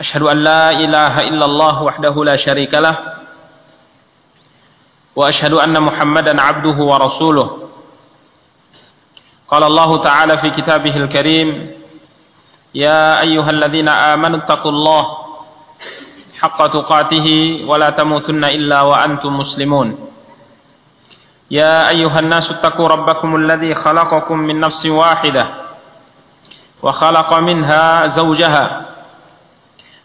أشهد أن لا إله إلا الله وحده لا شريك له وأشهد أن محمدا عبده ورسوله. قال الله تعالى في كتابه الكريم يا أيها الذين آمنوا اتقوا الله حق تقاته ولا تموتن إلا وأنتم مسلمون. يا أيها الناس اتقوا ربكم الذي خلقكم من نفس واحدة وخلق منها زوجها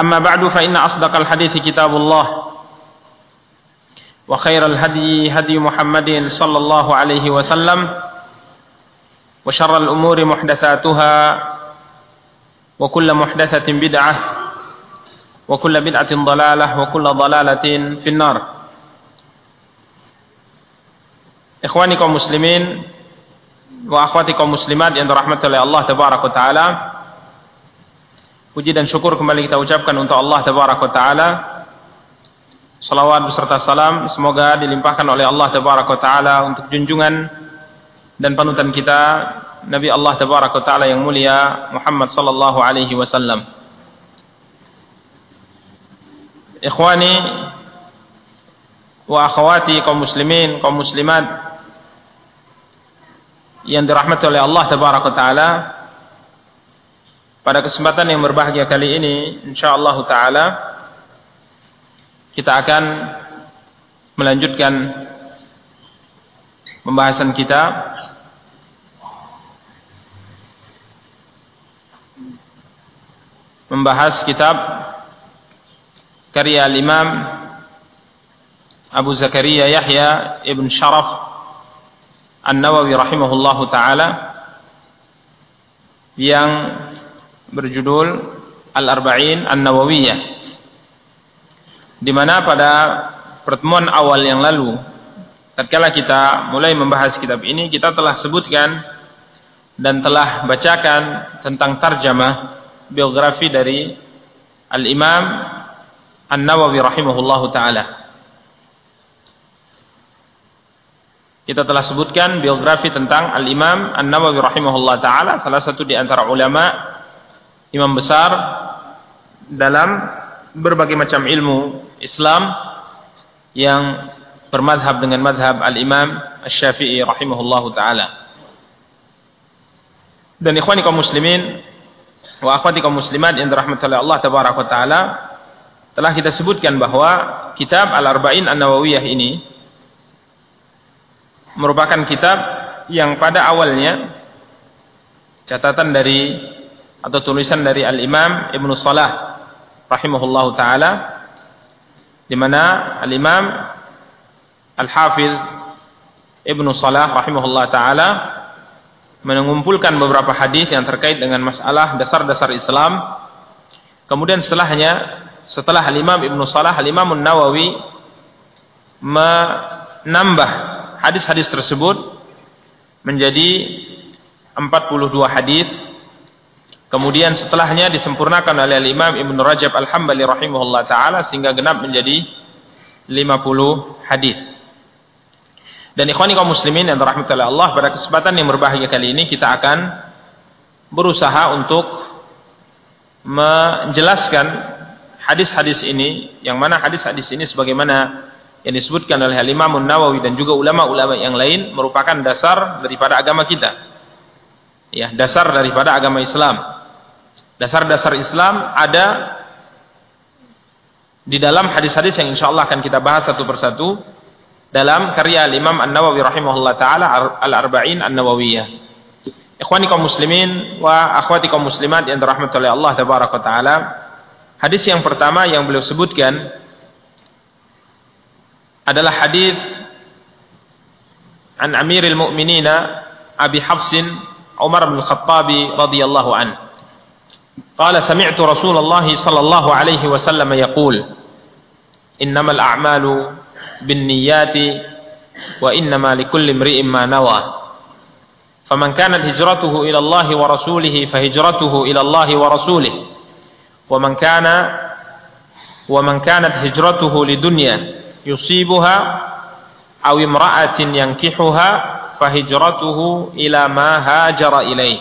أما بعد فإن أصدق الحديث كتاب الله وخير الهدي هدي محمد صلى الله عليه وسلم وشر الأمور محدثاتها وكل محدثة بدعة وكل بدعة ضلالة وكل ضلالة في النار. akhwati kaum muslimat yang dirahmati oleh Allah tabaraka taala Puji dan syukur kembali kita ucapkan untuk Allah tabaraka taala. Salawat beserta salam semoga dilimpahkan oleh Allah tabaraka taala untuk junjungan dan panutan kita Nabi Allah tabaraka taala yang mulia Muhammad sallallahu alaihi wasallam. Ikhwani wa akhwati kaum muslimin kaum muslimat yang dirahmati oleh Allah tabaraka taala pada kesempatan yang berbahagia kali ini insyaallah taala kita akan melanjutkan pembahasan kita. Membahas kitab karya al-Imam Abu Zakaria Yahya Ibn Sharaf An-Nawawi rahimahullahu taala yang berjudul Al-Arba'in An-Nawawiyah di mana pada pertemuan awal yang lalu tatkala kita mulai membahas kitab ini kita telah sebutkan dan telah bacakan tentang tarjamah biografi dari Al-Imam An-Nawawi rahimahullahu taala. Kita telah sebutkan biografi tentang Al-Imam An-Nawawi rahimahullah taala salah satu di antara ulama imam besar dalam berbagai macam ilmu Islam yang bermadhab dengan madhab al-imam al-syafi'i rahimahullahu ta'ala. Dan ikhwani kaum muslimin wa akhwati kaum muslimat yang dirahmati Allah tabaraka ta'ala telah kita sebutkan bahwa kitab al-arba'in an-nawawiyah ini merupakan kitab yang pada awalnya catatan dari atau tulisan dari Al-Imam Ibnu Salah rahimahullahu taala di mana Al-Imam Al-Hafiz Ibnu Salah rahimahullah taala mengumpulkan beberapa hadis yang terkait dengan masalah dasar-dasar Islam. Kemudian setelahnya setelah Al-Imam Ibnu Salah Al-Imam An-Nawawi menambah hadis-hadis tersebut menjadi 42 hadis Kemudian setelahnya disempurnakan oleh Imam Ibn Rajab Al-Hambali rahimahullah taala sehingga genap menjadi 50 hadis. Dan ikhwani kaum muslimin yang dirahmati oleh Allah pada kesempatan yang berbahagia kali ini kita akan berusaha untuk menjelaskan hadis-hadis ini yang mana hadis-hadis ini sebagaimana yang disebutkan oleh Imam Nawawi dan juga ulama-ulama yang lain merupakan dasar daripada agama kita. Ya, dasar daripada agama Islam dasar-dasar Islam ada di dalam hadis-hadis yang insya Allah akan kita bahas satu persatu dalam karya Imam An-Nawawi rahimahullah taala Al-Arba'in An-Nawawiyah. Ikhwani kaum muslimin wa akhwati kaum muslimat yang dirahmati oleh Allah tabaraka taala. Hadis yang pertama yang beliau sebutkan adalah hadis an Amiril Mukminin Abi Hafsin Umar bin Khattab radhiyallahu an. Qala sami'tu Rasulullah sallallahu alaihi wasallam yaqul Innamal a'malu binniyati wa innama likulli imri'in ma nawa. Faman kanat hijratuhu ila Allah wa rasulih fahijratuhu ila Allah wa rasulih. Wa man kana wa man kanat hijratuhu lidunya yusibuha aw imra'atin yankihuha fahijratuhu ila ma hajara ilaih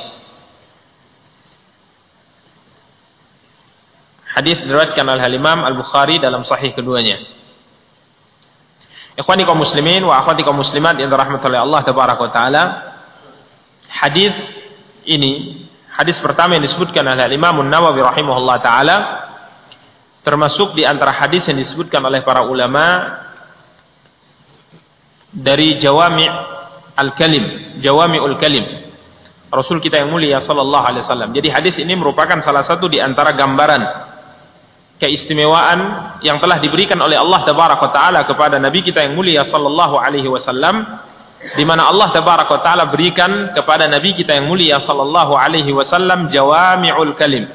Hadis diriwayatkan oleh Imam Al-Bukhari dalam sahih keduanya. Ikhwani kaum muslimin wa akhwati kaum muslimat yang dirahmati oleh Allah tabaraka taala. Hadis ini, hadis pertama yang disebutkan oleh Imam An-Nawawi rahimahullah taala termasuk di antara hadis yang disebutkan oleh para ulama dari jawami al-kalim, jawami'ul kalim. Rasul kita yang mulia sallallahu alaihi wasallam. Jadi hadis ini merupakan salah satu di antara gambaran keistimewaan yang telah diberikan oleh Allah tabaraka taala kepada nabi kita yang mulia sallallahu alaihi wasallam di mana Allah tabaraka taala berikan kepada nabi kita yang mulia sallallahu alaihi wasallam jawami'ul kalim.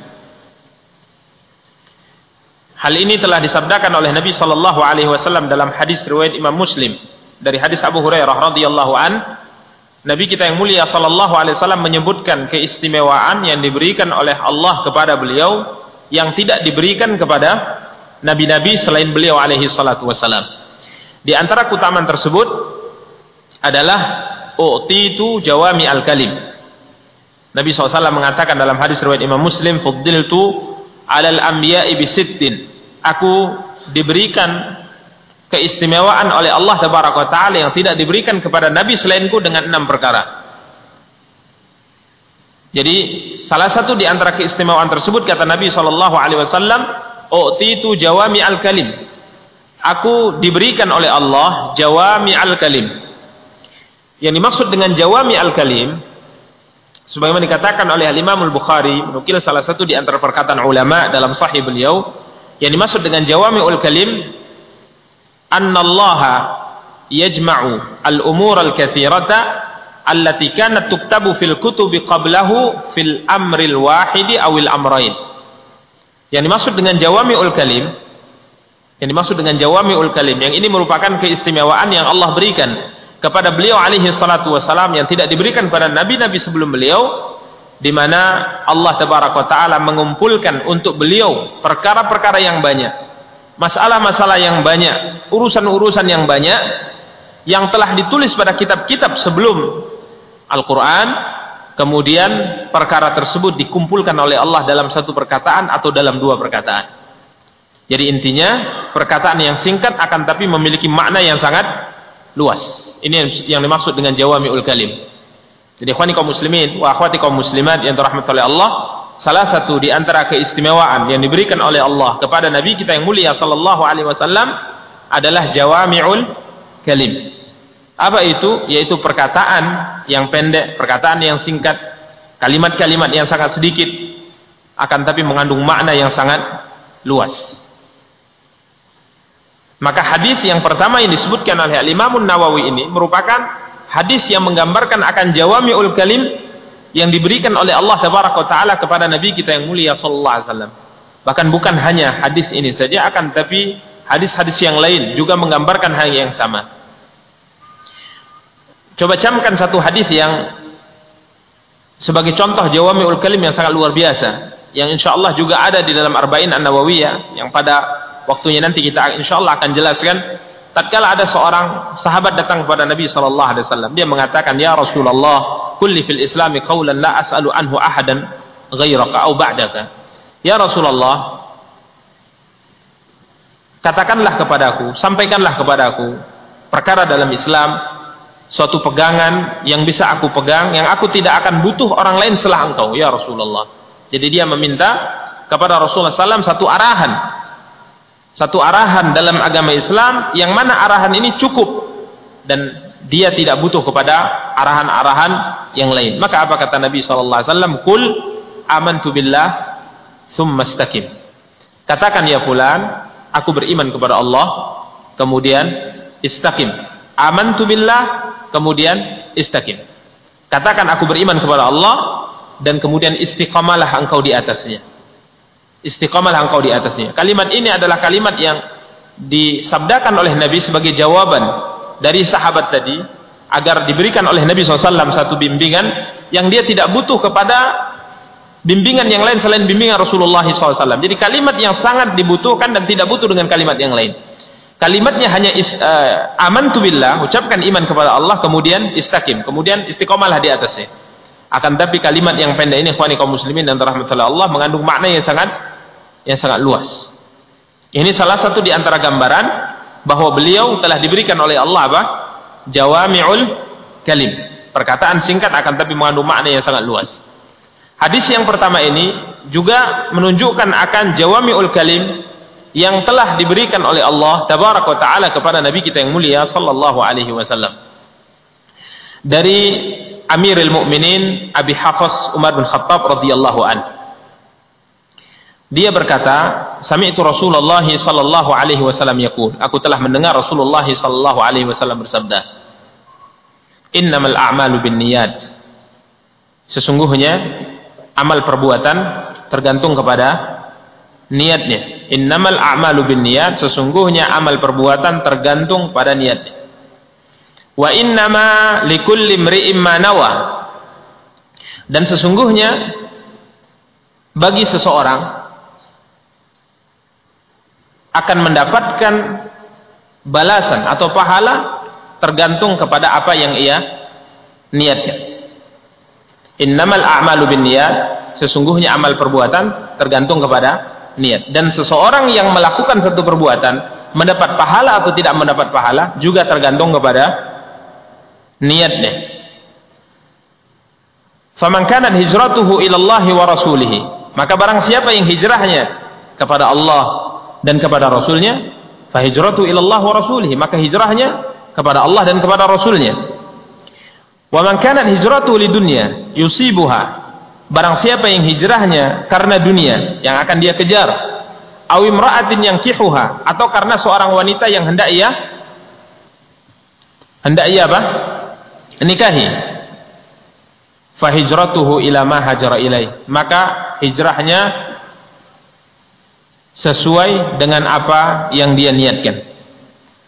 Hal ini telah disabdakan oleh Nabi sallallahu alaihi wasallam dalam hadis riwayat Imam Muslim dari hadis Abu Hurairah radhiyallahu an. Nabi kita yang mulia sallallahu alaihi wasallam menyebutkan keistimewaan yang diberikan oleh Allah kepada beliau yang tidak diberikan kepada nabi-nabi selain beliau alaihi salatu wasallam. Di antara keutamaan tersebut adalah utitu jawami al-kalim. Nabi SAW mengatakan dalam hadis riwayat Imam Muslim, "Fuddiltu 'alal anbiya'i bisittin." aku diberikan keistimewaan oleh Allah Tabaraka taala yang tidak diberikan kepada nabi selainku dengan enam perkara. Jadi salah satu di antara keistimewaan tersebut kata Nabi sallallahu alaihi wasallam, "Utitu jawami al-kalim." Aku diberikan oleh Allah jawami al-kalim. Yang dimaksud dengan jawami al-kalim sebagaimana dikatakan oleh Imam Al-Bukhari menukil salah satu di antara perkataan ulama dalam sahih beliau yang dimaksud dengan jawami'ul kalim annallaha yajma'u al-umur al-kathirata allati kanat tuktabu fil kutubi qablahu fil amril wahidi awil amrain. Yang dimaksud dengan jawami'ul kalim yang dimaksud dengan jawami'ul kalim yang ini merupakan keistimewaan yang Allah berikan kepada beliau alaihi salatu wasalam yang tidak diberikan kepada nabi-nabi sebelum beliau di mana Allah tabaraka taala mengumpulkan untuk beliau perkara-perkara yang banyak, masalah-masalah yang banyak, urusan-urusan yang banyak yang telah ditulis pada kitab-kitab sebelum Al-Qur'an, kemudian perkara tersebut dikumpulkan oleh Allah dalam satu perkataan atau dalam dua perkataan. Jadi intinya perkataan yang singkat akan tapi memiliki makna yang sangat luas. Ini yang dimaksud dengan jawami'ul kalim. Jadi ikhwani kaum muslimin wa akhwati kaum muslimat yang dirahmati oleh Allah, salah satu di antara keistimewaan yang diberikan oleh Allah kepada nabi kita yang mulia sallallahu alaihi wasallam adalah jawami'ul kalim. Apa itu? Yaitu perkataan yang pendek, perkataan yang singkat, kalimat-kalimat yang sangat sedikit akan tapi mengandung makna yang sangat luas. Maka hadis yang pertama yang disebutkan oleh Imam Nawawi ini merupakan hadis yang menggambarkan akan jawami'ul kalim yang diberikan oleh Allah taala kepada nabi kita yang mulia sallallahu alaihi wasallam. Bahkan bukan hanya hadis ini saja akan tapi hadis-hadis yang lain juga menggambarkan hal yang sama. Coba camkan satu hadis yang sebagai contoh jawami'ul kalim yang sangat luar biasa yang insyaallah juga ada di dalam Arba'in An-Nawawiyah yang pada waktunya nanti kita insyaallah akan jelaskan. Tatkala ada seorang sahabat datang kepada Nabi sallallahu alaihi wasallam dia mengatakan ya Rasulullah kulli fil islami qawlan la as'alu anhu ahadan ghairaka au ba'daka. Ya Rasulullah katakanlah kepadaku sampaikanlah kepadaku perkara dalam Islam suatu pegangan yang bisa aku pegang yang aku tidak akan butuh orang lain setelah engkau ya Rasulullah jadi dia meminta kepada Rasulullah SAW satu arahan satu arahan dalam agama Islam yang mana arahan ini cukup dan dia tidak butuh kepada arahan-arahan yang lain. Maka apa kata Nabi wasallam? "Qul amantu billah tsumma istaqim." Katakan ya fulan, aku beriman kepada Allah, kemudian istaqim. Amantu billah, kemudian istaqim. Katakan aku beriman kepada Allah dan kemudian istiqamalah engkau di atasnya. Istiqamalah engkau di atasnya. Kalimat ini adalah kalimat yang disabdakan oleh Nabi sebagai jawaban dari sahabat tadi agar diberikan oleh Nabi SAW satu bimbingan yang dia tidak butuh kepada bimbingan yang lain selain bimbingan Rasulullah SAW. Jadi kalimat yang sangat dibutuhkan dan tidak butuh dengan kalimat yang lain. Kalimatnya hanya is, uh, aman tu billah, ucapkan iman kepada Allah, kemudian istakim, kemudian istiqomalah di atasnya. Akan tapi kalimat yang pendek ini, khwani kaum muslimin dan rahmatullah Allah, mengandung makna yang sangat yang sangat luas. Ini salah satu di antara gambaran bahwa beliau telah diberikan oleh Allah apa? Jawami'ul kalim. Perkataan singkat akan tapi mengandung makna yang sangat luas. Hadis yang pertama ini juga menunjukkan akan jawami'ul kalim yang telah diberikan oleh Allah tabaraka taala kepada nabi kita yang mulia sallallahu alaihi wasallam. Dari Amirul Mukminin Abi Hafs Umar bin Khattab radhiyallahu anhu dia berkata, "Sami'tu Rasulullah sallallahu alaihi wasallam yaqul." Aku telah mendengar Rasulullah sallallahu alaihi wasallam bersabda, "Innamal a'malu binniyat." Sesungguhnya amal perbuatan tergantung kepada niatnya. Innamal a'malu binniyat, sesungguhnya amal perbuatan tergantung pada niatnya. Wa innama likulli imri'in ma. Dan sesungguhnya bagi seseorang akan mendapatkan balasan atau pahala tergantung kepada apa yang ia niatkan. Innamal a'malu binniyat, sesungguhnya amal perbuatan tergantung kepada niat. Dan seseorang yang melakukan satu perbuatan mendapat pahala atau tidak mendapat pahala juga tergantung kepada niatnya. Faman hijratuhu ila Allah wa rasulih, maka barang siapa yang hijrahnya kepada Allah dan kepada Rasulnya, fahijratu ilallah wa rasulih. Maka hijrahnya kepada Allah dan kepada Rasulnya. Wa man kanat hijratu lidunya yusibuha. Barang siapa yang hijrahnya karena dunia yang akan dia kejar, aw imra'atin yang kihuha atau karena seorang wanita yang hendak ia hendak ia apa? nikahi. Fahijratuhu ila ma hajara ilaih. Maka hijrahnya sesuai dengan apa yang dia niatkan.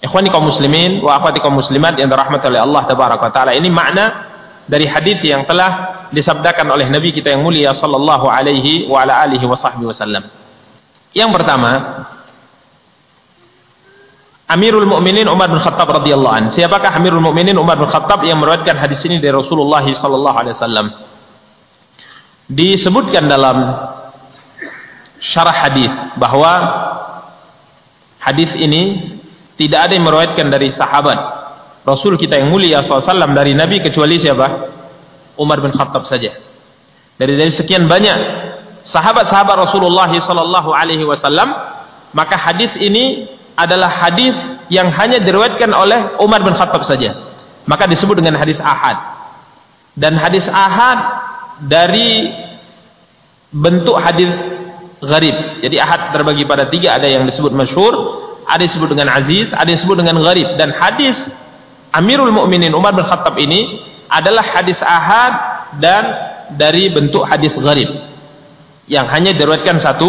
Ikhwani kaum muslimin wa akhwati kaum muslimat yang dirahmati oleh Allah tabaraka taala. Ini makna dari hadis yang telah disabdakan oleh Nabi kita yang mulia sallallahu alaihi wa ala alihi wasallam. Yang pertama, Amirul Mukminin Umar bin Khattab radhiyallahu an. Siapakah Amirul Mukminin Umar bin Khattab yang meriwayatkan hadis ini dari Rasulullah sallallahu alaihi wasallam? Disebutkan dalam syarah hadis bahwa hadis ini tidak ada yang meriwayatkan dari sahabat Rasul kita yang mulia SAW dari Nabi kecuali siapa? Umar bin Khattab saja. Dari dari sekian banyak sahabat-sahabat Rasulullah sallallahu alaihi wasallam, maka hadis ini adalah hadis yang hanya diriwayatkan oleh Umar bin Khattab saja. Maka disebut dengan hadis ahad. Dan hadis ahad dari bentuk hadis gharib. Jadi ahad terbagi pada tiga, ada yang disebut masyhur, ada yang disebut dengan aziz, ada yang disebut dengan gharib. Dan hadis Amirul Mukminin Umar bin Khattab ini adalah hadis ahad dan dari bentuk hadis gharib. Yang hanya diriwayatkan satu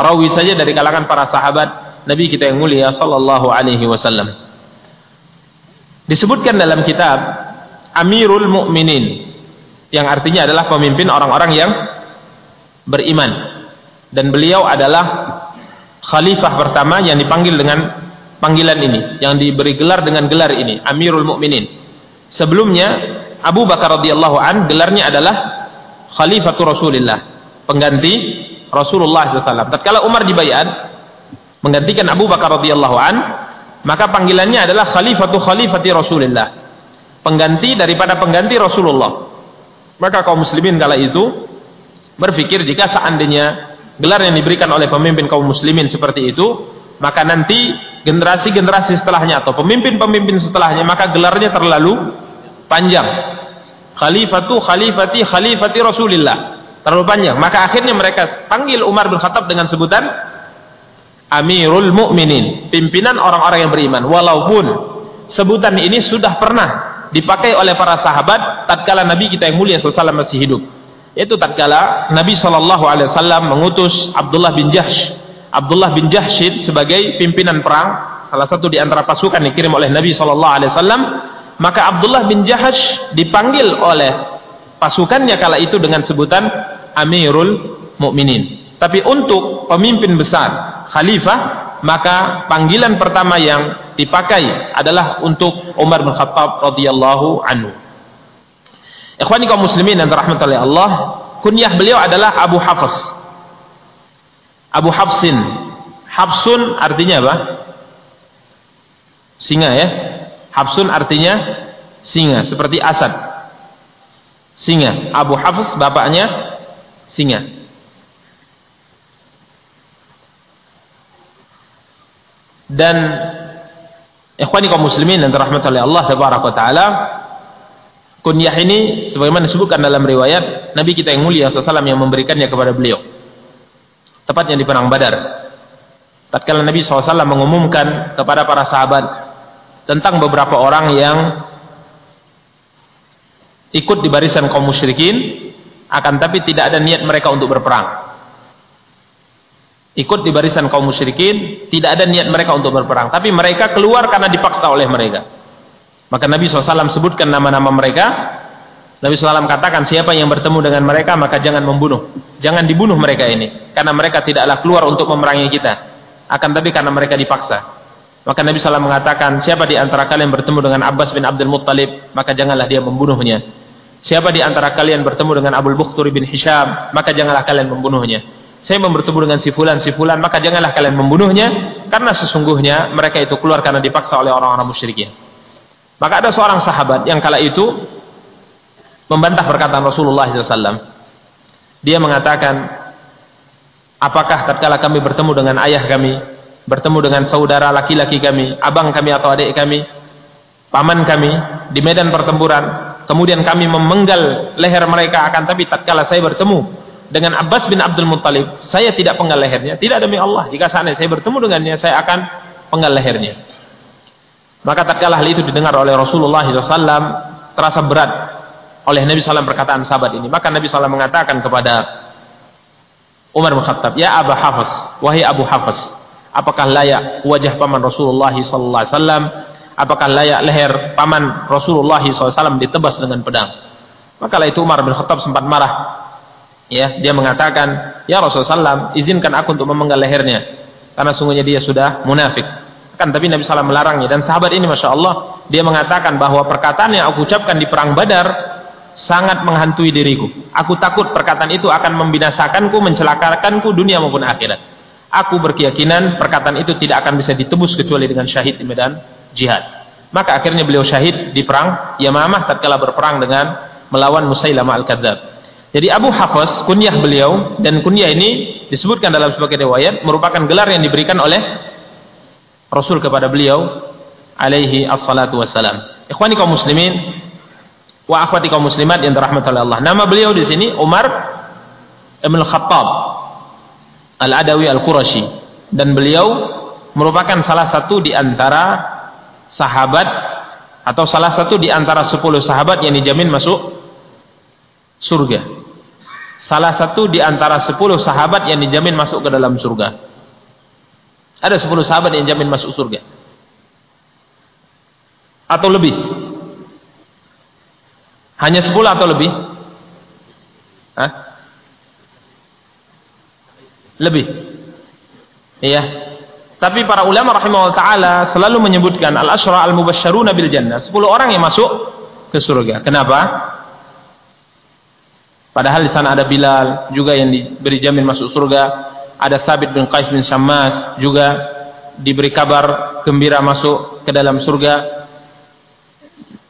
rawi saja dari kalangan para sahabat Nabi kita yang mulia sallallahu alaihi wasallam. Disebutkan dalam kitab Amirul Mukminin yang artinya adalah pemimpin orang-orang yang beriman dan beliau adalah khalifah pertama yang dipanggil dengan panggilan ini, yang diberi gelar dengan gelar ini, Amirul Mukminin. Sebelumnya Abu Bakar radhiyallahu an gelarnya adalah Khalifatu Rasulillah, pengganti Rasulullah SAW. Tatkala Umar dibayar menggantikan Abu Bakar radhiyallahu an, maka panggilannya adalah Khalifatu Khalifati Rasulillah, pengganti daripada pengganti Rasulullah. Maka kaum muslimin kala itu berpikir jika seandainya gelar yang diberikan oleh pemimpin kaum muslimin seperti itu, maka nanti generasi-generasi setelahnya atau pemimpin-pemimpin setelahnya maka gelarnya terlalu panjang. Khalifatu khalifati khalifati rasulillah. Terlalu panjang. Maka akhirnya mereka panggil Umar bin Khattab dengan sebutan Amirul Mukminin pimpinan orang-orang yang beriman. Walaupun sebutan ini sudah pernah dipakai oleh para sahabat tatkala Nabi kita yang mulia SAW masih hidup. Yaitu tatkala Nabi SAW mengutus Abdullah bin Jahsh Abdullah bin Jahshid sebagai pimpinan perang salah satu di antara pasukan yang dikirim oleh Nabi SAW maka Abdullah bin Jahsh dipanggil oleh pasukannya kala itu dengan sebutan Amirul Mukminin. Tapi untuk pemimpin besar khalifah maka panggilan pertama yang dipakai adalah untuk Umar bin Khattab radhiyallahu anhu. Ikhwani kaum muslimin dan rahmatullahi Allah kunyah beliau adalah Abu Hafs Abu Hafsin. Hafsun artinya apa? Singa ya. Hafsun artinya singa, seperti asad. Singa. Abu Hafs bapaknya singa. Dan ikhwani kaum muslimin dan rahmatullahi oleh Allah tabaraka taala kunyah ini sebagaimana disebutkan dalam riwayat Nabi kita yang mulia sallallahu yang memberikannya kepada beliau tepatnya di perang Badar. Tatkala Nabi SAW mengumumkan kepada para sahabat tentang beberapa orang yang ikut di barisan kaum musyrikin, akan tapi tidak ada niat mereka untuk berperang. Ikut di barisan kaum musyrikin, tidak ada niat mereka untuk berperang, tapi mereka keluar karena dipaksa oleh mereka. Maka Nabi SAW sebutkan nama-nama mereka, Nabi SAW katakan siapa yang bertemu dengan mereka maka jangan membunuh. Jangan dibunuh mereka ini. Karena mereka tidaklah keluar untuk memerangi kita. Akan tapi karena mereka dipaksa. Maka Nabi SAW mengatakan siapa di antara kalian bertemu dengan Abbas bin Abdul Muttalib maka janganlah dia membunuhnya. Siapa di antara kalian bertemu dengan Abdul Bukhturi bin Hisham maka janganlah kalian membunuhnya. Saya bertemu dengan si fulan si fulan maka janganlah kalian membunuhnya karena sesungguhnya mereka itu keluar karena dipaksa oleh orang-orang musyrikin. Maka ada seorang sahabat yang kala itu membantah perkataan Rasulullah SAW. Dia mengatakan, apakah tatkala kami bertemu dengan ayah kami, bertemu dengan saudara laki-laki kami, abang kami atau adik kami, paman kami di medan pertempuran, kemudian kami memenggal leher mereka akan tapi tatkala saya bertemu dengan Abbas bin Abdul Muttalib, saya tidak penggal lehernya. Tidak demi Allah, jika sana saya bertemu dengannya, saya akan penggal lehernya. Maka tatkala hal itu didengar oleh Rasulullah SAW, terasa berat oleh Nabi SAW perkataan sahabat ini. Maka Nabi SAW mengatakan kepada Umar bin Khattab, Ya Abu Hafiz, wahai Abu Hafiz, apakah layak wajah paman Rasulullah SAW, apakah layak leher paman Rasulullah SAW ditebas dengan pedang? Maka itu Umar bin Khattab sempat marah. Ya, dia mengatakan, Ya Rasulullah SAW, izinkan aku untuk memenggal lehernya. Karena sungguhnya dia sudah munafik. Kan tapi Nabi SAW melarangnya. Dan sahabat ini Masya Allah, dia mengatakan bahwa perkataan yang aku ucapkan di perang badar, sangat menghantui diriku. Aku takut perkataan itu akan membinasakanku, mencelakakanku dunia maupun akhirat. Aku berkeyakinan perkataan itu tidak akan bisa ditebus kecuali dengan syahid di medan jihad. Maka akhirnya beliau syahid di perang Yamamah tatkala berperang dengan melawan Musailamah al-Kadzab. Jadi Abu Hafiz kunyah beliau dan kunyah ini disebutkan dalam sebagai riwayat merupakan gelar yang diberikan oleh Rasul kepada beliau alaihi assalatu wassalam. Ikhwani kaum muslimin, wa akhwati kaum muslimat yang dirahmati oleh Allah. Nama beliau di sini Umar Ibn Khattab Al-Adawi Al-Qurashi dan beliau merupakan salah satu di antara sahabat atau salah satu di antara sepuluh sahabat yang dijamin masuk surga. Salah satu di antara sepuluh sahabat yang dijamin masuk ke dalam surga. Ada sepuluh sahabat yang dijamin masuk surga. Atau lebih. Hanya 10 atau lebih? Hah? Lebih. Iya. Tapi para ulama rahimahullah taala selalu menyebutkan al-asyra al-mubasysyaruna bil jannah, 10 orang yang masuk ke surga. Kenapa? Padahal di sana ada Bilal juga yang diberi jamin masuk surga. Ada Thabit bin Qais bin Syammas juga diberi kabar gembira masuk ke dalam surga.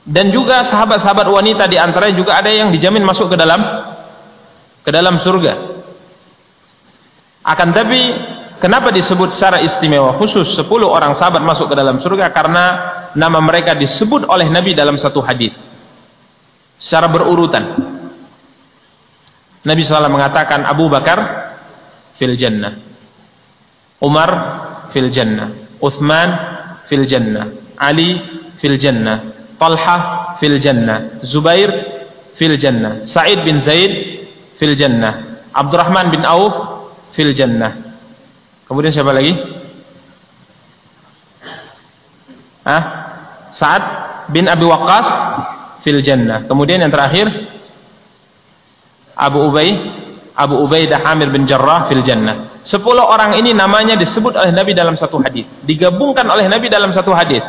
Dan juga sahabat-sahabat wanita di antaranya juga ada yang dijamin masuk ke dalam ke dalam surga. Akan tapi Kenapa disebut secara istimewa khusus 10 orang sahabat masuk ke dalam surga? Karena nama mereka disebut oleh Nabi dalam satu hadis. Secara berurutan. Nabi SAW mengatakan Abu Bakar fil jannah. Umar fil jannah. Uthman fil jannah. Ali fil jannah. Talha fil jannah. Zubair fil jannah. Sa'id bin Zaid fil jannah. Abdurrahman bin Auf fil jannah. Kemudian siapa lagi? Ah, Sa'ad bin Abi Waqqas fil jannah. Kemudian yang terakhir Abu Ubay Abu Ubaidah Hamir bin Jarrah fil jannah. Sepuluh orang ini namanya disebut oleh Nabi dalam satu hadis, digabungkan oleh Nabi dalam satu hadis.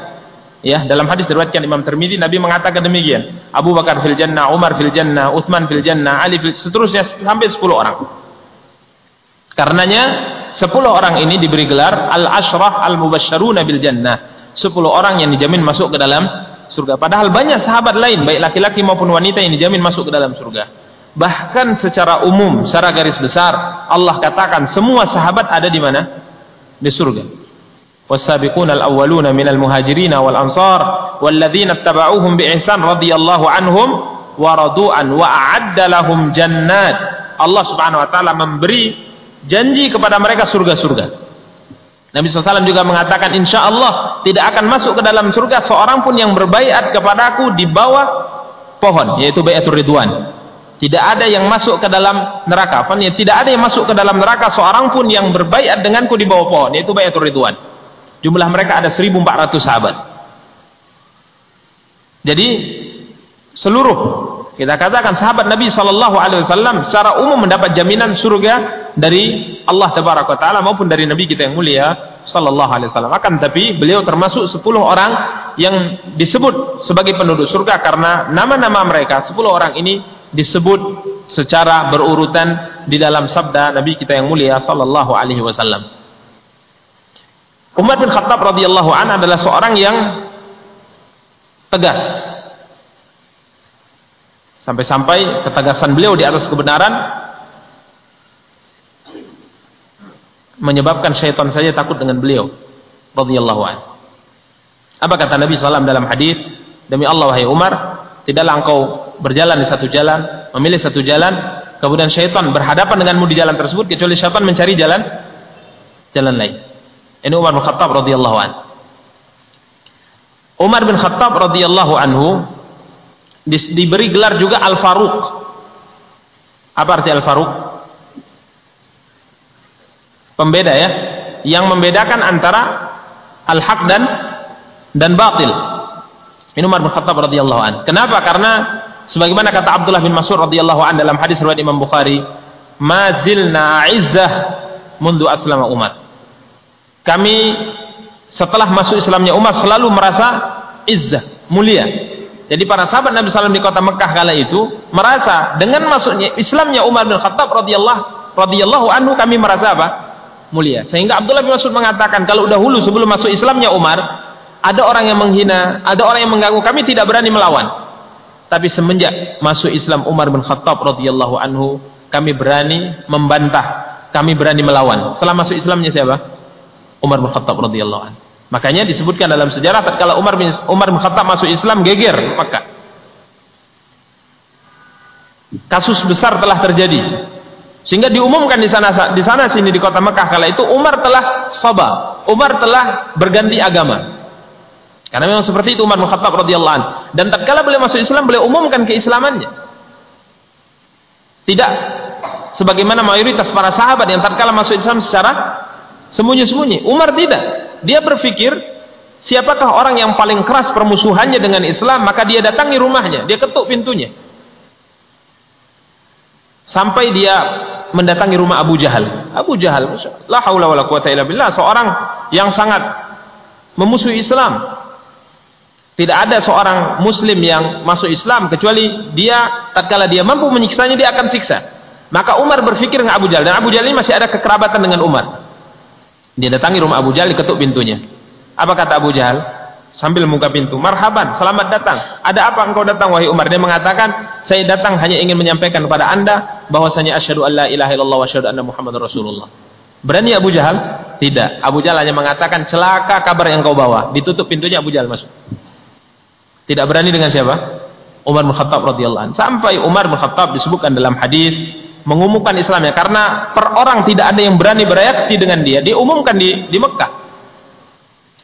Ya, dalam hadis diriwayatkan Imam Tirmizi Nabi mengatakan demikian. Abu Bakar fil jannah, Umar fil jannah, Utsman fil jannah, Ali fil seterusnya sampai sepuluh orang. Karenanya sepuluh orang ini diberi gelar al-ashrah al-mubasysyaruna bil jannah. Sepuluh orang yang dijamin masuk ke dalam surga. Padahal banyak sahabat lain, baik laki-laki maupun wanita yang dijamin masuk ke dalam surga. Bahkan secara umum, secara garis besar, Allah katakan semua sahabat ada di mana? Di surga. والسابقون الأولون من المهاجرين والأنصار والذين اتبعوهم بإحسان رضي الله عنهم ورضوا عنه وأعد لهم جنات Allah subhanahu wa ta'ala memberi janji kepada mereka surga-surga. Nabi SAW juga mengatakan, insya Allah tidak akan masuk ke dalam surga seorang pun yang berbaiat kepadaku di bawah pohon, yaitu bayatul ridwan. Tidak ada yang masuk ke dalam neraka. Tidak ada yang masuk ke dalam neraka seorang pun yang berbaiat denganku di bawah pohon, yaitu bayatul ridwan. Jumlah mereka ada 1400 sahabat. Jadi seluruh kita katakan sahabat Nabi sallallahu alaihi wasallam secara umum mendapat jaminan surga dari Allah taala maupun dari Nabi kita yang mulia sallallahu alaihi wasallam. Akan tapi beliau termasuk 10 orang yang disebut sebagai penduduk surga karena nama-nama mereka 10 orang ini disebut secara berurutan di dalam sabda Nabi kita yang mulia sallallahu alaihi wasallam. Umar bin Khattab radhiyallahu an adalah seorang yang tegas Sampai-sampai ketegasan beliau di atas kebenaran menyebabkan syaitan saja takut dengan beliau radhiyallahu an. Apa kata Nabi SAW dalam hadis? Demi Allah wahai Umar, tidaklah engkau berjalan di satu jalan, memilih satu jalan, kemudian syaitan berhadapan denganmu di jalan tersebut kecuali syaitan mencari jalan jalan lain. Ini Umar bin Khattab radhiyallahu an. Umar bin Khattab radhiyallahu anhu di, diberi gelar juga Al-Faruq. Apa arti Al-Faruq? Pembeda ya, yang membedakan antara al-haq dan dan batil. Ini Umar bin Khattab radhiyallahu an. Kenapa? Karena sebagaimana kata Abdullah bin Mas'ud radhiyallahu an dalam hadis riwayat Imam Bukhari, "Mazilna 'izzah mundu aslama Umar." Kami setelah masuk Islamnya Umar selalu merasa izzah, mulia. Jadi para sahabat Nabi SAW di kota Mekah kala itu merasa dengan masuknya Islamnya Umar bin Khattab radhiyallahu radhiyallahu anhu kami merasa apa? Mulia. Sehingga Abdullah bin Mas'ud mengatakan kalau dahulu sebelum masuk Islamnya Umar ada orang yang menghina, ada orang yang mengganggu, kami tidak berani melawan. Tapi semenjak masuk Islam Umar bin Khattab radhiyallahu anhu, kami berani membantah, kami berani melawan. Setelah masuk Islamnya siapa? Umar bin Khattab radhiyallahu anhu. Makanya disebutkan dalam sejarah tatkala Umar bin Umar bin Khattab masuk Islam geger Maka Kasus besar telah terjadi. Sehingga diumumkan di sana di sana sini di kota Mekah kala itu Umar telah sabah. Umar telah berganti agama. Karena memang seperti itu Umar bin Khattab radhiyallahu anhu. Dan tatkala beliau masuk Islam beliau umumkan keislamannya. Tidak sebagaimana mayoritas para sahabat yang tatkala masuk Islam secara sembunyi-sembunyi. Umar tidak. Dia berpikir, siapakah orang yang paling keras permusuhannya dengan Islam, maka dia datangi rumahnya, dia ketuk pintunya. Sampai dia mendatangi rumah Abu Jahal. Abu Jahal, la haula wala quwata illa billah, seorang yang sangat memusuhi Islam. Tidak ada seorang muslim yang masuk Islam kecuali dia tatkala dia mampu menyiksanya dia akan siksa. Maka Umar berpikir dengan Abu Jahal dan Abu Jahal ini masih ada kekerabatan dengan Umar. Dia datangi rumah Abu Jahal, ketuk pintunya. Apa kata Abu Jahal? Sambil membuka pintu, marhaban, selamat datang. Ada apa engkau datang wahai Umar? Dia mengatakan, saya datang hanya ingin menyampaikan kepada anda bahwasanya asyhadu alla ilaha illallah wa asyhadu anna Muhammad Rasulullah. Berani Abu Jahal? Tidak. Abu Jahal hanya mengatakan celaka kabar yang kau bawa. Ditutup pintunya Abu Jahal masuk. Tidak berani dengan siapa? Umar bin Khattab radhiyallahu. Sampai Umar bin Khattab disebutkan dalam hadis mengumumkan Islamnya karena per orang tidak ada yang berani bereaksi dengan dia. Diumumkan di di Mekah.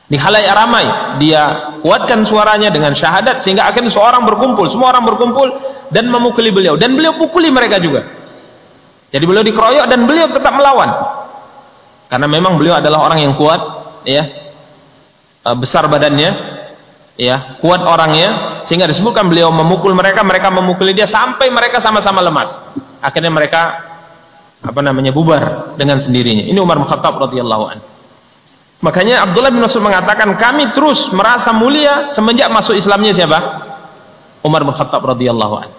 Di halayak ramai, dia kuatkan suaranya dengan syahadat sehingga akhirnya seorang berkumpul, semua orang berkumpul dan memukuli beliau dan beliau pukuli mereka juga. Jadi beliau dikeroyok dan beliau tetap melawan. Karena memang beliau adalah orang yang kuat, ya. Besar badannya, ya, kuat orangnya sehingga disebutkan beliau memukul mereka, mereka memukuli dia sampai mereka sama-sama lemas. Akhirnya mereka apa namanya bubar dengan sendirinya. Ini Umar bin Khattab radhiyallahu anhu. Makanya Abdullah bin Mas'ud mengatakan kami terus merasa mulia semenjak masuk Islamnya siapa? Umar bin Khattab radhiyallahu anhu.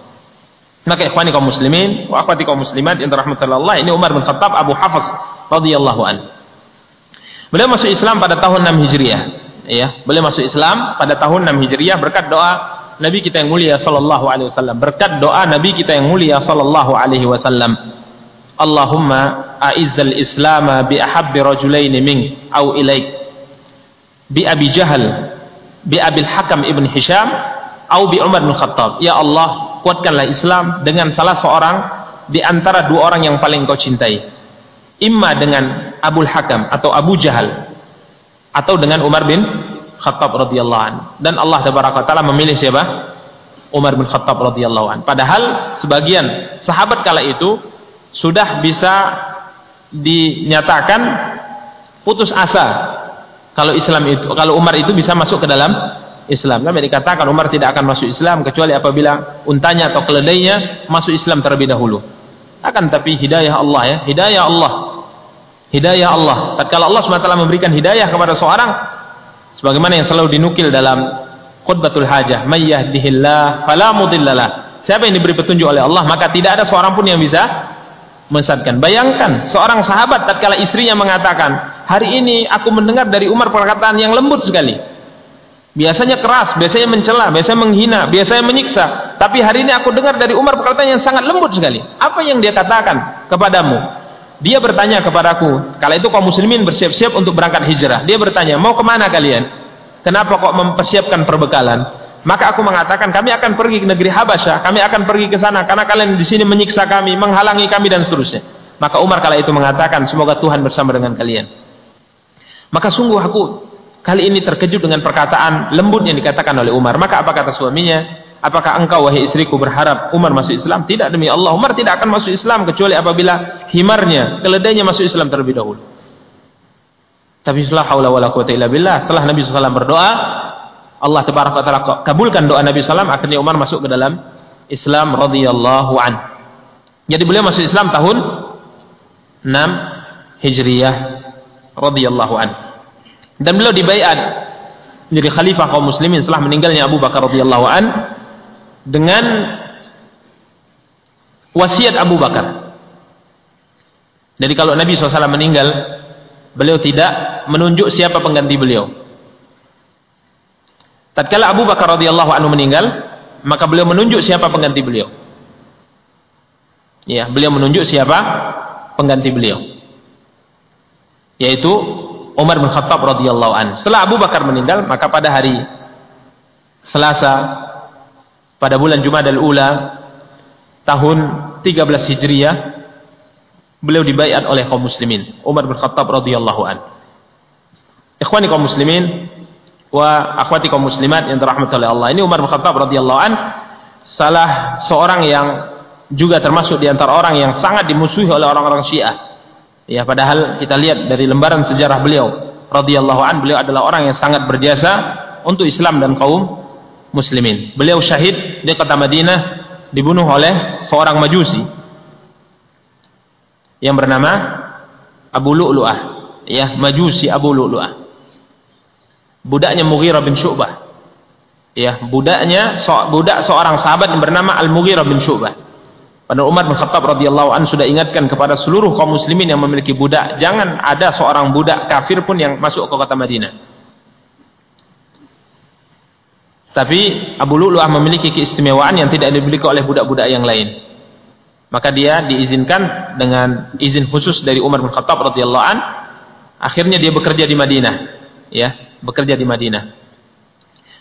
Maka ikhwani kaum muslimin wa akhwati kaum muslimat yang dirahmati Allah, ini Umar bin Khattab Abu Hafs radhiyallahu anhu. Beliau masuk Islam pada tahun 6 Hijriah. Ya, beliau masuk Islam pada tahun 6 Hijriah berkat doa Nabi kita yang mulia sallallahu alaihi wasallam. Berkat doa Nabi kita yang mulia sallallahu alaihi wasallam. Allahumma a'izzal islama bi ahabbi rajulaini min au ilaik bi Abi Jahal bi Abil Hakam ibn Hisham au bi Umar bin Khattab ya Allah kuatkanlah Islam dengan salah seorang di antara dua orang yang paling kau cintai imma dengan Abul Hakam atau Abu Jahal atau dengan Umar bin Khattab radhiyallahu an dan Allah taala memilih siapa Umar bin Khattab radhiyallahu an padahal sebagian sahabat kala itu sudah bisa dinyatakan putus asa kalau Islam itu kalau Umar itu bisa masuk ke dalam Islam. Nabi dikatakan Umar tidak akan masuk Islam kecuali apabila untanya atau keledainya masuk Islam terlebih dahulu. Akan tapi hidayah Allah ya, hidayah Allah. Hidayah Allah. Tatkala Allah SWT memberikan hidayah kepada seorang sebagaimana yang selalu dinukil dalam khutbatul hajah, may fala. Siapa yang diberi petunjuk oleh Allah, maka tidak ada seorang pun yang bisa Mesatkan. Bayangkan seorang sahabat tatkala istrinya mengatakan, "Hari ini aku mendengar dari Umar perkataan yang lembut sekali." Biasanya keras, biasanya mencela, biasanya menghina, biasanya menyiksa. Tapi hari ini aku dengar dari Umar perkataan yang sangat lembut sekali. Apa yang dia katakan kepadamu? Dia bertanya kepadaku, kala itu kaum muslimin bersiap-siap untuk berangkat hijrah. Dia bertanya, mau ke mana kalian? Kenapa kok mempersiapkan perbekalan? Maka aku mengatakan kami akan pergi ke negeri Habasyah, kami akan pergi ke sana karena kalian di sini menyiksa kami, menghalangi kami dan seterusnya. Maka Umar kala itu mengatakan semoga Tuhan bersama dengan kalian. Maka sungguh aku kali ini terkejut dengan perkataan lembut yang dikatakan oleh Umar. Maka apa kata suaminya? Apakah engkau wahai istriku berharap Umar masuk Islam? Tidak demi Allah. Umar tidak akan masuk Islam kecuali apabila himarnya, keledainya masuk Islam terlebih dahulu. Tapi setelah haula wala quwata illa billah, setelah Nabi SAW berdoa, Allah tabaraka taala kabulkan doa Nabi sallam akhirnya Umar masuk ke dalam Islam radhiyallahu an. Jadi beliau masuk Islam tahun 6 Hijriyah radhiyallahu an. Dan beliau dibaiat menjadi khalifah kaum muslimin setelah meninggalnya Abu Bakar radhiyallahu an dengan wasiat Abu Bakar. Jadi kalau Nabi SAW meninggal, beliau tidak menunjuk siapa pengganti beliau. Tatkala Abu Bakar radhiyallahu anhu meninggal, maka beliau menunjuk siapa pengganti beliau. Ya, beliau menunjuk siapa pengganti beliau. Yaitu Umar bin Khattab radhiyallahu anhu. Setelah Abu Bakar meninggal, maka pada hari Selasa pada bulan Jumadal Ula tahun 13 Hijriah beliau dibaiat oleh kaum muslimin Umar bin Khattab radhiyallahu anhu. Ikhwani kaum muslimin, wa akhwati kaum muslimat yang dirahmati oleh Allah. Ini Umar bin Khattab radhiyallahu an salah seorang yang juga termasuk di antara orang yang sangat dimusuhi oleh orang-orang Syiah. Ya, padahal kita lihat dari lembaran sejarah beliau radhiyallahu an beliau adalah orang yang sangat berjasa untuk Islam dan kaum muslimin. Beliau syahid di kota Madinah dibunuh oleh seorang Majusi yang bernama Abu Lu'lu'ah. Ya, Majusi Abu Lu'lu'ah budaknya Mughirah bin Syu'bah. Ya, budaknya so, budak seorang sahabat yang bernama Al-Mughirah bin Syu'bah. Pada Umar bin Khattab radhiyallahu anhu sudah ingatkan kepada seluruh kaum muslimin yang memiliki budak, jangan ada seorang budak kafir pun yang masuk ke kota Madinah. Tapi Abu Lu'lu'ah memiliki keistimewaan yang tidak dimiliki oleh budak-budak yang lain. Maka dia diizinkan dengan izin khusus dari Umar bin Khattab radhiyallahu an. Akhirnya dia bekerja di Madinah, ya, bekerja di Madinah.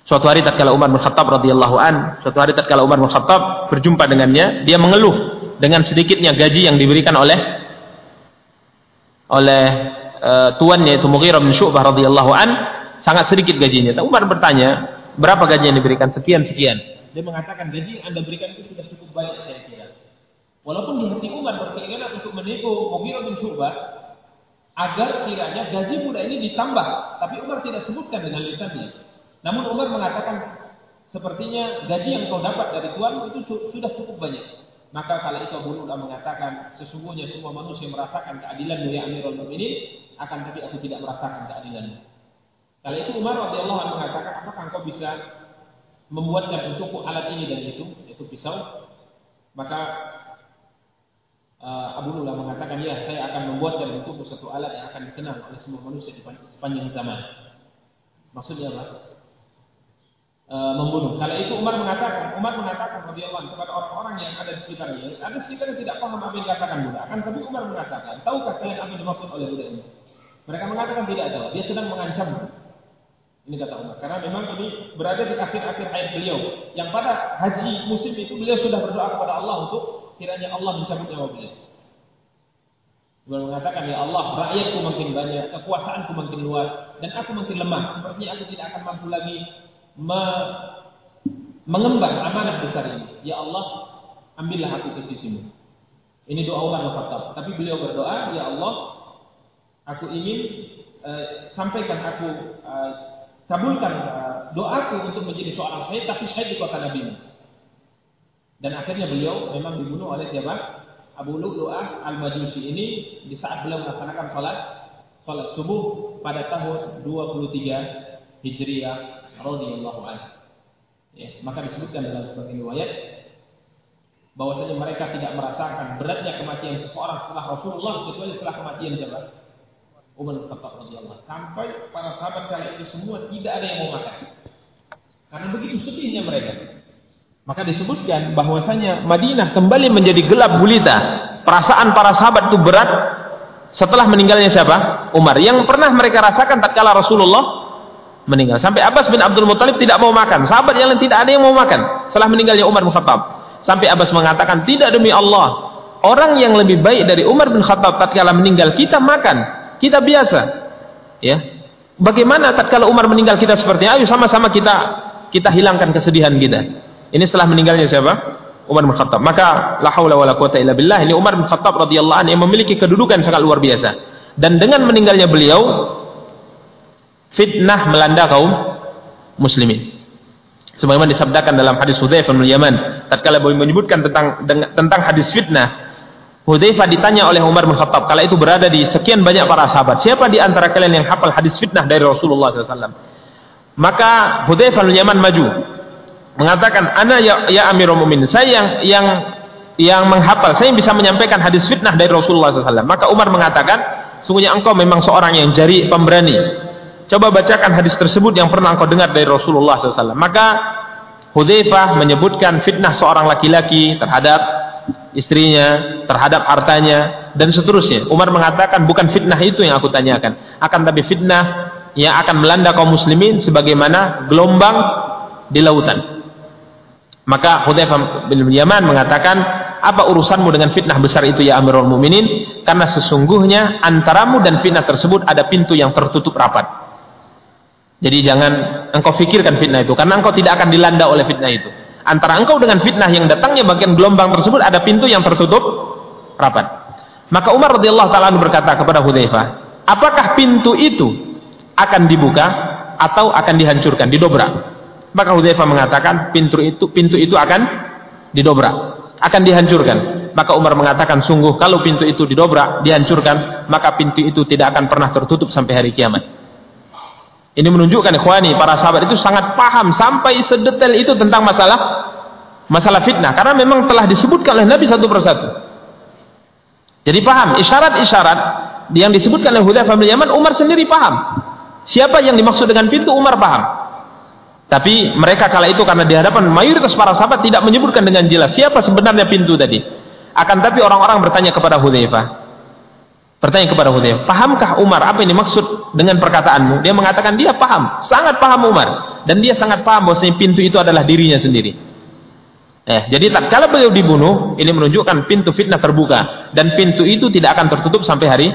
Suatu hari tatkala Umar bin Khattab radhiyallahu an, suatu hari tatkala Umar bin Khattab berjumpa dengannya, dia mengeluh dengan sedikitnya gaji yang diberikan oleh oleh uh, tuannya itu Mughirah bin Syu'bah radhiyallahu an, sangat sedikit gajinya. Umar bertanya, berapa gaji yang diberikan? Sekian sekian. Dia mengatakan gaji yang Anda berikan itu sudah cukup banyak saya kira. Walaupun di hati Umar berkeinginan untuk menipu Mughirah bin Syu'bah agar kiranya gaji muda ini ditambah, tapi Umar tidak sebutkan dengan lisannya. Namun Umar mengatakan sepertinya gaji yang kau dapat dari Tuhan itu sudah cukup banyak. Maka kala itu Abu Lu'la mengatakan sesungguhnya semua manusia merasakan keadilan ya Amirul Mukminin, akan tapi aku tidak merasakan keadilan. Kala itu Umar radhiyallahu anhu mengatakan, apakah engkau bisa membuatkan untukku alat ini dan itu, yaitu pisau? Maka uh, Abu Lula mengatakan, ya saya akan membuatkan untukmu satu alat yang akan dikenal oleh semua manusia di sepanjang zaman. Maksudnya apa? Uh, membunuh. Kala itu Umar mengatakan, Umar mengatakan radhiyallahu kepada orang-orang yang ada di sekitarnya, ada sekitar yang tidak paham apa yang dikatakan budak. Akan tapi Umar mengatakan, tahukah kalian apa yang dimaksud oleh budak ini? Mereka mengatakan tidak tahu. Dia sedang mengancam. Ini kata Umar. Karena memang ini berada di akhir-akhir hayat beliau. Yang pada haji musim itu beliau sudah berdoa kepada Allah untuk kiranya Allah mencabut nyawa beliau. Beliau mengatakan, Ya Allah, rakyatku makin banyak, kekuasaanku makin luas, dan aku makin lemah. Sepertinya aku tidak akan mampu lagi me mengemban amanah besar ini. Ya Allah, ambillah aku ke sisimu. Ini doa Umar bin Tapi beliau berdoa, Ya Allah, aku ingin uh, sampaikan aku uh, kabulkan uh, doaku untuk menjadi seorang syahid tapi syahid di kota Nabi. Dan akhirnya beliau memang dibunuh oleh siapa? Abu Lu'lu'ah Al-Majusi ini di saat beliau melaksanakan salat salat subuh pada tahun 23 Hijriah radhiyallahu anhu. Ya, maka disebutkan dalam sebagian riwayat bahwasanya mereka tidak merasakan beratnya kematian seseorang setelah Rasulullah kecuali setelah kematian siapa? Umar bin Khattab radhiyallahu sampai para sahabat kali itu semua tidak ada yang mau makan. Karena begitu sedihnya mereka. Maka disebutkan bahwasanya Madinah kembali menjadi gelap gulita. Perasaan para sahabat itu berat setelah meninggalnya siapa? Umar. Yang pernah mereka rasakan tatkala Rasulullah meninggal. Sampai Abbas bin Abdul Muthalib tidak mau makan. Sahabat yang lain tidak ada yang mau makan setelah meninggalnya Umar bin Khattab. Sampai Abbas mengatakan, "Tidak demi Allah, orang yang lebih baik dari Umar bin Khattab tatkala meninggal kita makan." Kita biasa. Ya. Bagaimana tatkala Umar meninggal kita seperti ayo sama-sama kita kita hilangkan kesedihan kita. Ini setelah meninggalnya siapa? Umar bin Khattab. Maka la haula wala quwata illa billah. Ini Umar bin Khattab radhiyallahu anhu yang memiliki kedudukan sangat luar biasa. Dan dengan meninggalnya beliau fitnah melanda kaum muslimin. Sebagaimana disabdakan dalam hadis Hudzaifah bin Yaman tatkala beliau menyebutkan tentang tentang hadis fitnah Hudzaifah ditanya oleh Umar bin Khattab, kala itu berada di sekian banyak para sahabat, siapa di antara kalian yang hafal hadis fitnah dari Rasulullah SAW? Maka Hudzaifah bin Yaman maju, mengatakan, "Ana ya, ya Amirul Mukminin, saya yang yang yang menghafal, saya yang bisa menyampaikan hadis fitnah dari Rasulullah SAW." Maka Umar mengatakan, "Sungguhnya engkau memang seorang yang jari pemberani. Coba bacakan hadis tersebut yang pernah engkau dengar dari Rasulullah SAW." Maka Hudzaifah menyebutkan fitnah seorang laki-laki terhadap istrinya, terhadap hartanya, dan seterusnya. Umar mengatakan bukan fitnah itu yang aku tanyakan, akan tapi fitnah yang akan melanda kaum muslimin sebagaimana gelombang di lautan. Maka Hudzaifah bin Yaman mengatakan, apa urusanmu dengan fitnah besar itu ya Amirul Mukminin? Karena sesungguhnya antaramu dan fitnah tersebut ada pintu yang tertutup rapat. Jadi jangan engkau fikirkan fitnah itu, karena engkau tidak akan dilanda oleh fitnah itu antara engkau dengan fitnah yang datangnya bagian gelombang tersebut ada pintu yang tertutup rapat. Maka Umar radhiyallahu taala berkata kepada Hudzaifah, "Apakah pintu itu akan dibuka atau akan dihancurkan, didobrak?" Maka Hudzaifah mengatakan, "Pintu itu pintu itu akan didobrak, akan dihancurkan." Maka Umar mengatakan, "Sungguh kalau pintu itu didobrak, dihancurkan, maka pintu itu tidak akan pernah tertutup sampai hari kiamat." Ini menunjukkan ikhwani, para sahabat itu sangat paham sampai sedetail itu tentang masalah masalah fitnah karena memang telah disebutkan oleh Nabi satu persatu. Jadi paham isyarat-isyarat yang disebutkan oleh Hudzaifah bin Yaman, Umar sendiri paham. Siapa yang dimaksud dengan pintu Umar paham. Tapi mereka kala itu karena di hadapan mayoritas para sahabat tidak menyebutkan dengan jelas siapa sebenarnya pintu tadi. Akan tapi orang-orang bertanya kepada Hudzaifah. Bertanya kepada Hudzaifah, "Pahamkah Umar apa yang dimaksud dengan perkataanmu?" Dia mengatakan dia paham, sangat paham Umar dan dia sangat paham bahwa pintu itu adalah dirinya sendiri. Eh, jadi tak kalau beliau dibunuh, ini menunjukkan pintu fitnah terbuka dan pintu itu tidak akan tertutup sampai hari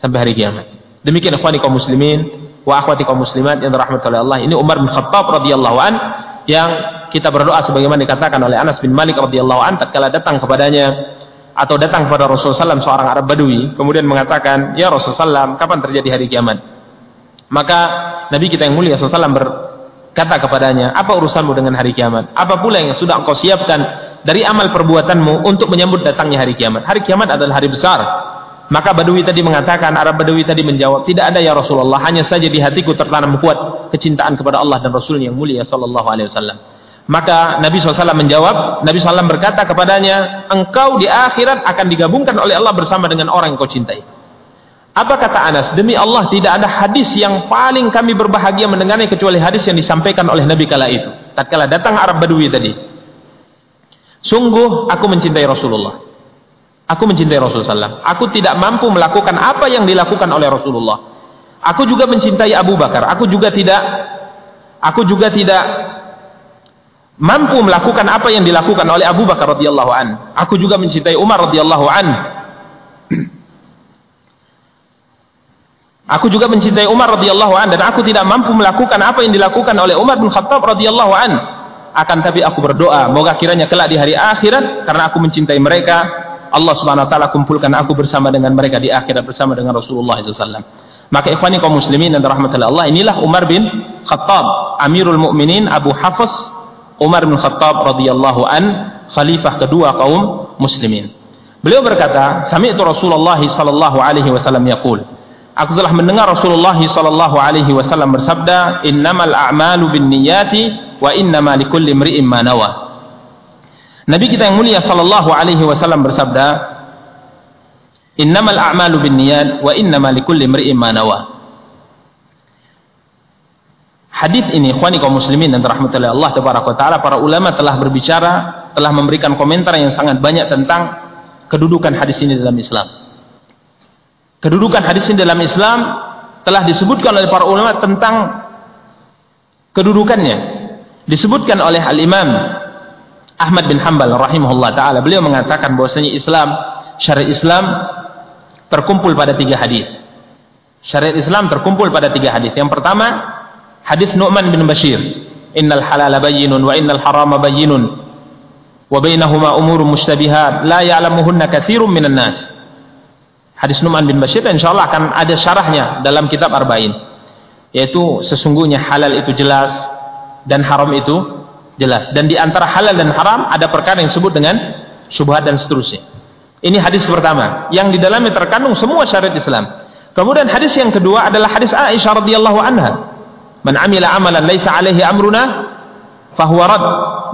sampai hari kiamat. Demikian ikhwani kaum muslimin wa akhwati kaum muslimat yang dirahmati oleh Allah. Ini Umar bin Khattab radhiyallahu an yang kita berdoa sebagaimana dikatakan oleh Anas bin Malik radhiyallahu an tatkala datang kepadanya atau datang kepada Rasulullah SAW seorang Arab Badui kemudian mengatakan ya Rasulullah SAW kapan terjadi hari kiamat? Maka Nabi kita yang mulia SAW berkata kepadanya apa urusanmu dengan hari kiamat? Apa pula yang sudah engkau siapkan dari amal perbuatanmu untuk menyambut datangnya hari kiamat? Hari kiamat adalah hari besar. Maka Badui tadi mengatakan Arab Badui tadi menjawab tidak ada ya Rasulullah hanya saja di hatiku tertanam kuat kecintaan kepada Allah dan Rasul yang mulia sallallahu alaihi wasallam maka Nabi SAW menjawab, Nabi SAW berkata kepadanya, engkau di akhirat akan digabungkan oleh Allah bersama dengan orang yang kau cintai. Apa kata Anas? Demi Allah tidak ada hadis yang paling kami berbahagia mendengarnya kecuali hadis yang disampaikan oleh Nabi kala itu. Tatkala datang Arab Badui tadi. Sungguh aku mencintai Rasulullah. Aku mencintai Rasulullah. Aku tidak mampu melakukan apa yang dilakukan oleh Rasulullah. Aku juga mencintai Abu Bakar. Aku juga tidak aku juga tidak mampu melakukan apa yang dilakukan oleh Abu Bakar radhiyallahu an. Aku juga mencintai Umar radhiyallahu an. Aku juga mencintai Umar radhiyallahu an dan aku tidak mampu melakukan apa yang dilakukan oleh Umar bin Khattab radhiyallahu an. Akan tapi aku berdoa, moga kiranya kelak di hari akhirat karena aku mencintai mereka, Allah Subhanahu wa taala kumpulkan aku bersama dengan mereka di akhirat bersama dengan Rasulullah SAW. Maka ikhwani kaum muslimin dan rahmatullah Allah, inilah Umar bin Khattab, Amirul Mukminin Abu Hafs Umar bin Khattab radhiyallahu an khalifah kedua kaum muslimin. Beliau berkata, "Sami'tu Rasulullah sallallahu alaihi wasallam yaqul" Aku telah mendengar Rasulullah sallallahu alaihi wasallam bersabda, "Innamal a'malu binniyati wa innama likulli imri'in ma nawa." Nabi kita yang mulia sallallahu alaihi wasallam bersabda, "Innamal a'malu binniyat wa innama likulli imri'in ma nawa." Hadis ini, ikhwani kaum muslimin dan rahmatullahi Allah taala, para ulama telah berbicara, telah memberikan komentar yang sangat banyak tentang kedudukan hadis ini dalam Islam. Kedudukan hadis ini dalam Islam telah disebutkan oleh para ulama tentang kedudukannya. Disebutkan oleh Al-Imam Ahmad bin Hanbal rahimahullah taala. Beliau mengatakan bahwasanya Islam, syariat Islam terkumpul pada tiga hadis. Syariat Islam terkumpul pada tiga hadis. Yang pertama, hadis Nu'man bin Bashir. Innal halala bayyinun wa innal harama bayyinun. Wa bainahuma umurun mushtabihat. La ya'lamuhunna katsirun minan nas. Hadis Nu'man bin Bashir insyaallah akan ada syarahnya dalam kitab Arba'in. Yaitu sesungguhnya halal itu jelas dan haram itu jelas. Dan di antara halal dan haram ada perkara yang disebut dengan syubhat dan seterusnya. Ini hadis pertama. Yang di dalamnya terkandung semua syariat Islam. Kemudian hadis yang kedua adalah hadis Aisyah radhiyallahu anha Man amila amalan laisa alaihi amruna fahuwa rad.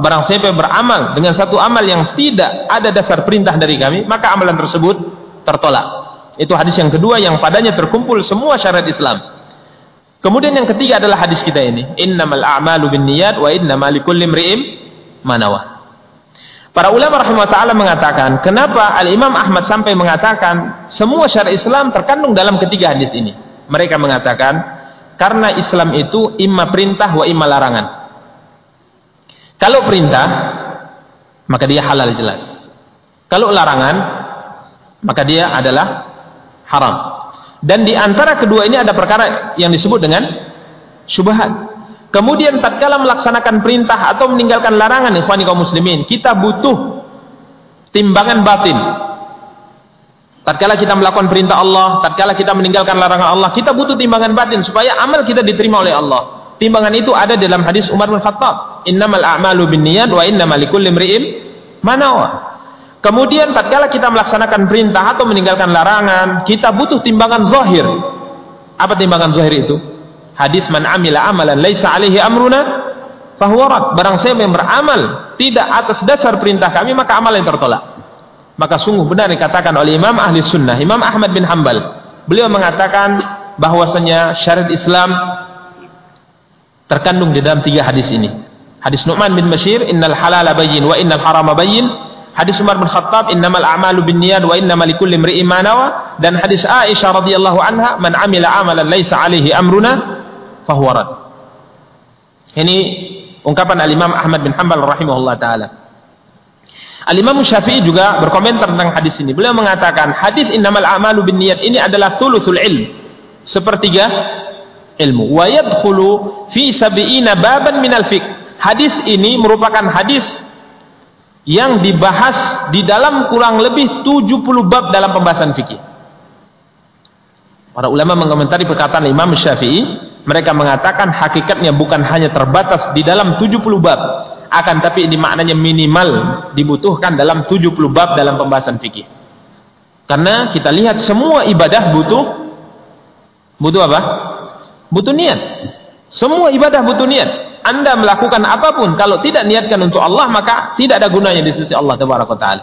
Barang siapa beramal dengan satu amal yang tidak ada dasar perintah dari kami, maka amalan tersebut tertolak. Itu hadis yang kedua yang padanya terkumpul semua syarat Islam. Kemudian yang ketiga adalah hadis kita ini, innamal a'malu binniyat wa innamal likulli imri'in manawa. Para ulama rahimah ta'ala mengatakan, kenapa Al-Imam Ahmad sampai mengatakan semua syariat Islam terkandung dalam ketiga hadis ini? Mereka mengatakan, karena Islam itu imma perintah wa imma larangan. Kalau perintah, maka dia halal jelas. Kalau larangan, maka dia adalah haram. Dan di antara kedua ini ada perkara yang disebut dengan syubhat. Kemudian tatkala melaksanakan perintah atau meninggalkan larangan ikhwani kaum muslimin, kita butuh timbangan batin Tatkala kita melakukan perintah Allah, tatkala kita meninggalkan larangan Allah, kita butuh timbangan batin supaya amal kita diterima oleh Allah. Timbangan itu ada dalam hadis Umar bin Khattab. Innamal a'malu binniyat wa innamal likulli imri'in manawa. Kemudian tatkala kita melaksanakan perintah atau meninggalkan larangan, kita butuh timbangan zahir. Apa timbangan zahir itu? Hadis man amila amalan laisa alaihi amruna fahuwa Barang siapa yang beramal tidak atas dasar perintah kami, maka amal yang tertolak maka sungguh benar dikatakan oleh Imam Ahli Sunnah, Imam Ahmad bin Hambal. Beliau mengatakan bahwasanya syariat Islam terkandung di dalam tiga hadis ini. Hadis Nu'man bin Bashir, innal halala bayyin wa innal harama bayyin. hadis Umar bin Khattab innamal a'malu binniyat wa innamal likulli imri'in ma nawa dan hadis Aisyah radhiyallahu anha man amila amalan laisa alaihi amruna fahuwa rad. Ini ungkapan Al-Imam Ahmad bin Hanbal rahimahullah taala. Al-Imam Syafi'i juga berkomentar tentang hadis ini. Beliau mengatakan hadis innamal a'malu binniyat ini adalah thuluthul ilm. Sepertiga ilmu. Wa yadkhulu fi sab'ina baban minal fiqh. Hadis ini merupakan hadis yang dibahas di dalam kurang lebih 70 bab dalam pembahasan fikih. Para ulama mengomentari perkataan Imam Syafi'i, mereka mengatakan hakikatnya bukan hanya terbatas di dalam 70 bab, akan tapi ini maknanya minimal dibutuhkan dalam 70 bab dalam pembahasan fikih. Karena kita lihat semua ibadah butuh butuh apa? Butuh niat. Semua ibadah butuh niat. Anda melakukan apa pun kalau tidak niatkan untuk Allah maka tidak ada gunanya di sisi Allah taala.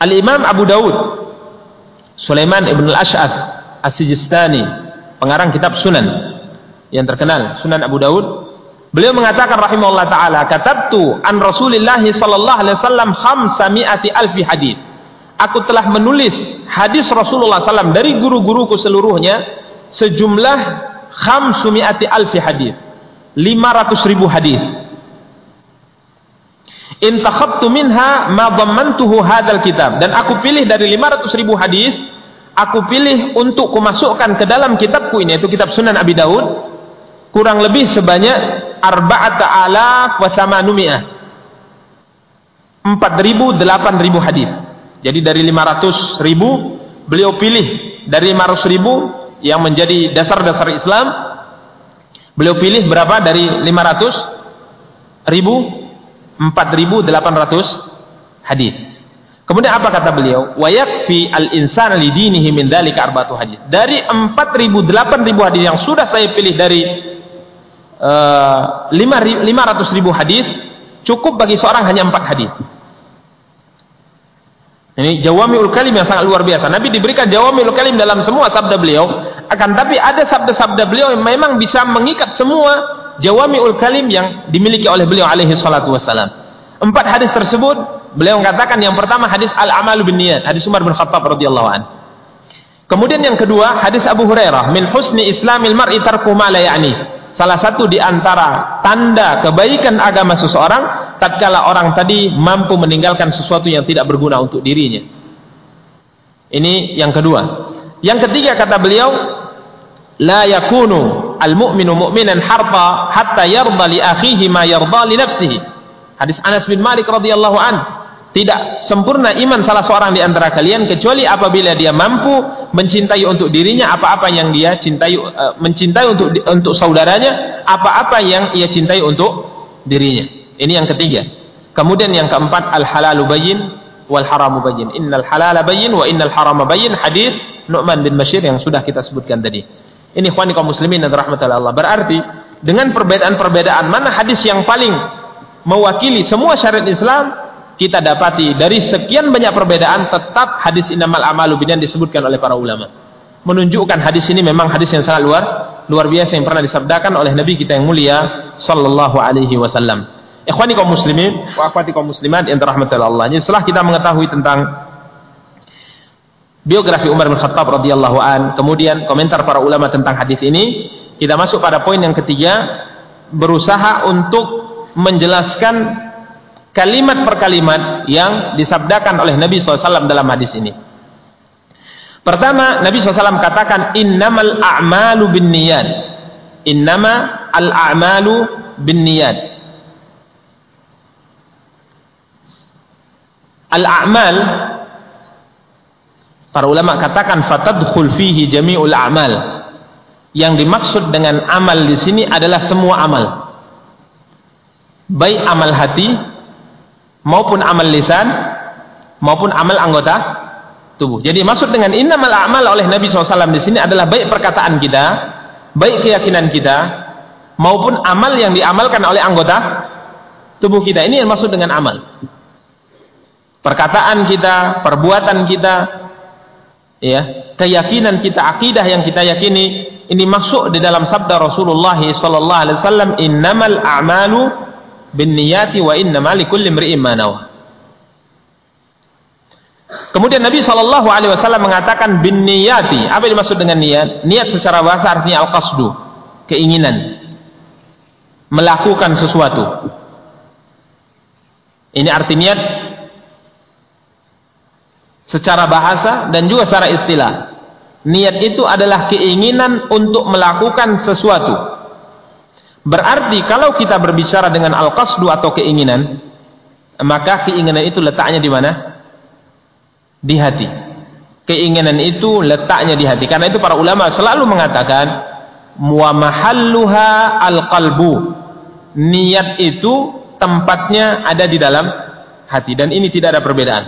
Al Imam Abu Daud Sulaiman ibn al Ash'ath As-Sijistani pengarang kitab Sunan yang terkenal Sunan Abu Daud beliau mengatakan rahimahullah taala katabtu an Rasulillah sallallahu alaihi wasallam khamsami'ati alfi hadis aku telah menulis hadis Rasulullah SAW dari guru-guruku seluruhnya sejumlah khamsumi'ati alfi hadis 500 ribu hadis in takhabtu minha ma dhammantuhu hadzal kitab. Dan aku pilih dari 500 ribu hadis aku pilih untuk kumasukkan ke dalam kitabku ini yaitu kitab Sunan Abi Daud kurang lebih sebanyak arba'ata alaf wa samanumi'ah. 4000 8000 hadis. Jadi dari 500 ribu beliau pilih dari 500 ribu yang menjadi dasar-dasar Islam. Beliau pilih berapa? Dari 500 ribu 4800 hadis. Kemudian apa kata beliau? Wa yakfi al insan li dinihi min dzalika arba'atu hadis. Dari 4000 8000 hadis yang sudah saya pilih dari 500 ribu hadis cukup bagi seorang hanya 4 hadis ini jawamiul kalim yang sangat luar biasa. Nabi diberikan jawamiul kalim dalam semua sabda beliau. Akan tapi ada sabda-sabda beliau yang memang bisa mengikat semua jawamiul kalim yang dimiliki oleh beliau alaihi salatu wassalam. Empat hadis tersebut beliau mengatakan yang pertama hadis al-amalu bin niyat, hadis Umar bin Khattab radhiyallahu an. Kemudian yang kedua hadis Abu Hurairah min husni islamil mar'i tarku ma la ya'ni salah satu di antara tanda kebaikan agama seseorang tatkala orang tadi mampu meninggalkan sesuatu yang tidak berguna untuk dirinya. Ini yang kedua. Yang ketiga kata beliau, la yakunu al-mu'minu mu'minan harta hatta yarda li akhihi ma yarda li nafsihi. Hadis Anas bin Malik radhiyallahu an tidak sempurna iman salah seorang di antara kalian kecuali apabila dia mampu mencintai untuk dirinya apa-apa yang dia cintai uh, mencintai untuk untuk saudaranya apa-apa yang ia cintai untuk dirinya. Ini yang ketiga. Kemudian yang keempat al halalu bayyin wal haramu bayyin. Innal halala bayyin wa innal harama bayyin. Hadis Nu'man bin Bashir yang sudah kita sebutkan tadi. Ini ikhwani kaum muslimin dan rahmatullah Allah. Berarti dengan perbedaan-perbedaan mana hadis yang paling mewakili semua syariat Islam kita dapati dari sekian banyak perbedaan tetap hadis innamal amalu bidan disebutkan oleh para ulama. Menunjukkan hadis ini memang hadis yang sangat luar luar biasa yang pernah disabdakan oleh Nabi kita yang mulia sallallahu alaihi wasallam. Ikhwani kaum muslimin wa akhwati kaum muslimat yang dirahmati Allah. Jadi setelah kita mengetahui tentang biografi Umar bin Khattab radhiyallahu an, kemudian komentar para ulama tentang hadis ini, kita masuk pada poin yang ketiga, berusaha untuk menjelaskan kalimat per kalimat yang disabdakan oleh Nabi SAW dalam hadis ini. Pertama, Nabi SAW katakan, Innamal a'malu bin niyat. Innama al-a'malu bin niyat. Al-a'mal, para ulama katakan, Fatadkhul fihi jami'ul a'mal. Yang dimaksud dengan amal di sini adalah semua amal. Baik amal hati, maupun amal lisan maupun amal anggota tubuh. Jadi maksud dengan innamal a'mal oleh Nabi SAW di sini adalah baik perkataan kita, baik keyakinan kita, maupun amal yang diamalkan oleh anggota tubuh kita. Ini yang maksud dengan amal. Perkataan kita, perbuatan kita, ya, keyakinan kita, akidah yang kita yakini, ini masuk di dalam sabda Rasulullah SAW, innamal a'malu bin niyati wa innama likulli imri'in. Kemudian Nabi Shallallahu Alaihi Wasallam mengatakan bin niyati. Apa yang dimaksud dengan niat? Niat secara bahasa artinya al qasdu, keinginan, melakukan sesuatu. Ini arti niat secara bahasa dan juga secara istilah. Niat itu adalah keinginan untuk melakukan sesuatu. Berarti kalau kita berbicara dengan al-qasdu atau keinginan, maka keinginan itu letaknya di mana? Di hati. Keinginan itu letaknya di hati. Karena itu para ulama selalu mengatakan wa al-qalbu. Niat itu tempatnya ada di dalam hati dan ini tidak ada perbedaan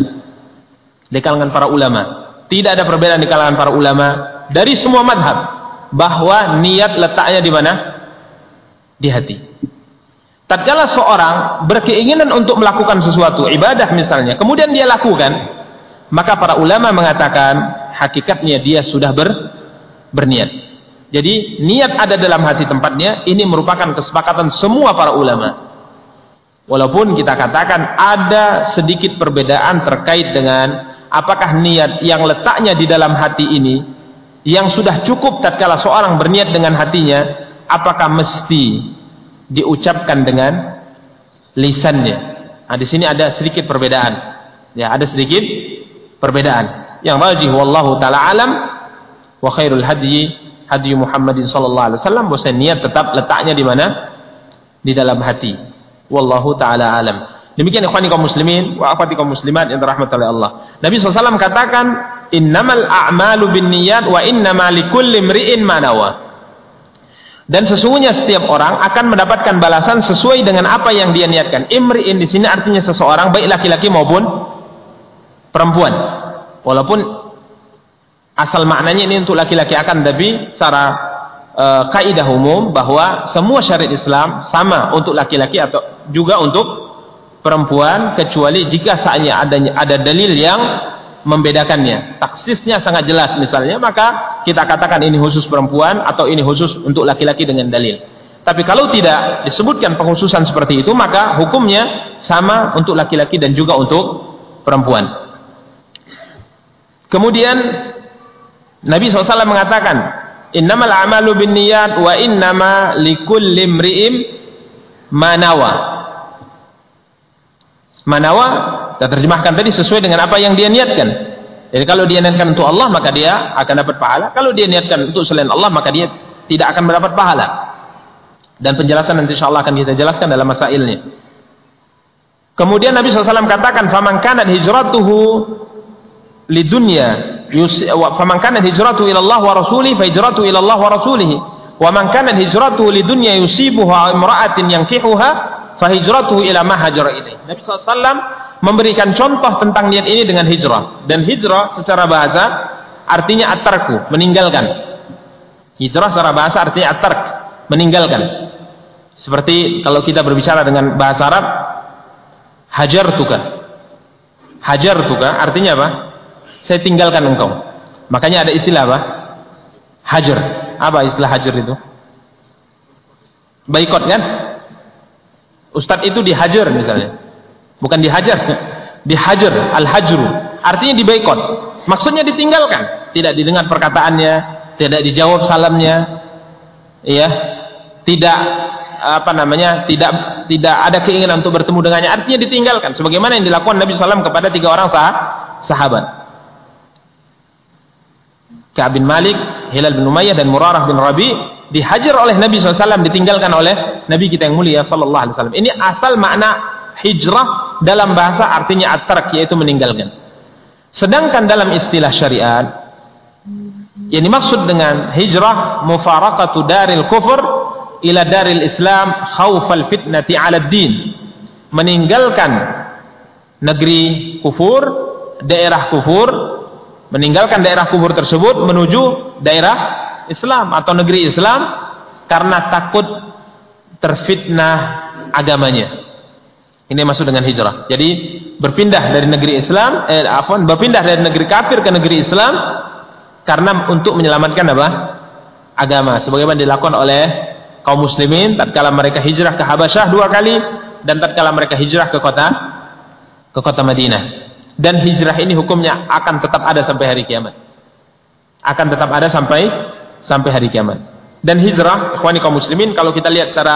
di kalangan para ulama. Tidak ada perbedaan di kalangan para ulama dari semua madhab bahwa niat letaknya di mana? Di hati. Tatkala seorang berkeinginan untuk melakukan sesuatu ibadah misalnya, kemudian dia lakukan, maka para ulama mengatakan hakikatnya dia sudah ber, berniat. Jadi niat ada dalam hati tempatnya, ini merupakan kesepakatan semua para ulama. Walaupun kita katakan ada sedikit perbedaan terkait dengan apakah niat yang letaknya di dalam hati ini yang sudah cukup tatkala seorang berniat dengan hatinya apakah mesti diucapkan dengan lisannya? Nah, di sini ada sedikit perbedaan. Ya ada sedikit perbedaan. Yang rajih wallahu taala alam wa khairul hadyi hadyi Muhammadin sallallahu alaihi wasallam bahwa niat tetap letaknya di mana? Di dalam hati. Wallahu taala alam. Demikian ikhwani kaum muslimin wa akhwati kaum muslimat yang dirahmati oleh Allah. Nabi SAW katakan, "Innamal a'malu binniyat wa innama likulli imri'in ma nawa." Dan sesungguhnya setiap orang akan mendapatkan balasan sesuai dengan apa yang dia niatkan. Imri'in di sini artinya seseorang baik laki-laki maupun perempuan. Walaupun asal maknanya ini untuk laki-laki akan tapi secara uh, kaidah umum bahwa semua syariat Islam sama untuk laki-laki atau juga untuk perempuan kecuali jika saatnya adanya ada dalil yang membedakannya. Taksisnya sangat jelas misalnya, maka kita katakan ini khusus perempuan atau ini khusus untuk laki-laki dengan dalil. Tapi kalau tidak disebutkan penghususan seperti itu, maka hukumnya sama untuk laki-laki dan juga untuk perempuan. Kemudian Nabi SAW mengatakan, Innamal amalu bin niyat wa innama likulli imri'im manawa. Manawa kita terjemahkan tadi sesuai dengan apa yang dia niatkan. Jadi kalau dia niatkan untuk Allah maka dia akan dapat pahala. Kalau dia niatkan untuk selain Allah maka dia tidak akan mendapat pahala. Dan penjelasan nanti insyaallah akan kita jelaskan dalam masailnya. Kemudian Nabi SAW katakan, "Faman kanat hijratuhu lidunya, faman kanat hijratuhu ila Allah wa rasulih, fa hijratuhu ila Allah wa rasulih. Wa man kanat hijratuhu lidunya yusibuha imra'atin yankihuha, fahijratuhu ila ma hajara ilaih. Nabi SAW memberikan contoh tentang niat ini dengan hijrah. Dan hijrah secara bahasa artinya atarku, meninggalkan. Hijrah secara bahasa artinya atark, meninggalkan. Seperti kalau kita berbicara dengan bahasa Arab, hajar tuka. Hajar tuka artinya apa? Saya tinggalkan engkau. Makanya ada istilah apa? Hajar. Apa istilah hajar itu? Baikot kan? Ustadz itu dihajar misalnya. Bukan dihajar. Dihajar, al-hajru. Artinya dibaikot. Maksudnya ditinggalkan. Tidak didengar perkataannya. Tidak dijawab salamnya. Iya. Tidak apa namanya tidak tidak ada keinginan untuk bertemu dengannya artinya ditinggalkan sebagaimana yang dilakukan Nabi SAW kepada tiga orang sah, sahabat Ka'ab bin Malik, Hilal bin Umayyah dan Murarah bin Rabi dihajar oleh Nabi SAW ditinggalkan oleh Nabi kita yang mulia Sallallahu Alaihi Wasallam. Ini asal makna hijrah dalam bahasa artinya at yaitu meninggalkan. Sedangkan dalam istilah syariat yang dimaksud dengan hijrah mufaraqatu daril kufur ila daril Islam khaufal fitnati 'ala din. Meninggalkan negeri kufur, daerah kufur, meninggalkan daerah kufur tersebut menuju daerah Islam atau negeri Islam karena takut terfitnah agamanya. Ini maksud dengan hijrah. Jadi berpindah dari negeri Islam, eh, afwan, berpindah dari negeri kafir ke negeri Islam karena untuk menyelamatkan apa? Agama. Sebagaimana dilakukan oleh kaum muslimin tatkala mereka hijrah ke Habasyah dua kali dan tatkala mereka hijrah ke kota ke kota Madinah. Dan hijrah ini hukumnya akan tetap ada sampai hari kiamat. Akan tetap ada sampai sampai hari kiamat. Dan hijrah, ikhwani kaum muslimin, kalau kita lihat secara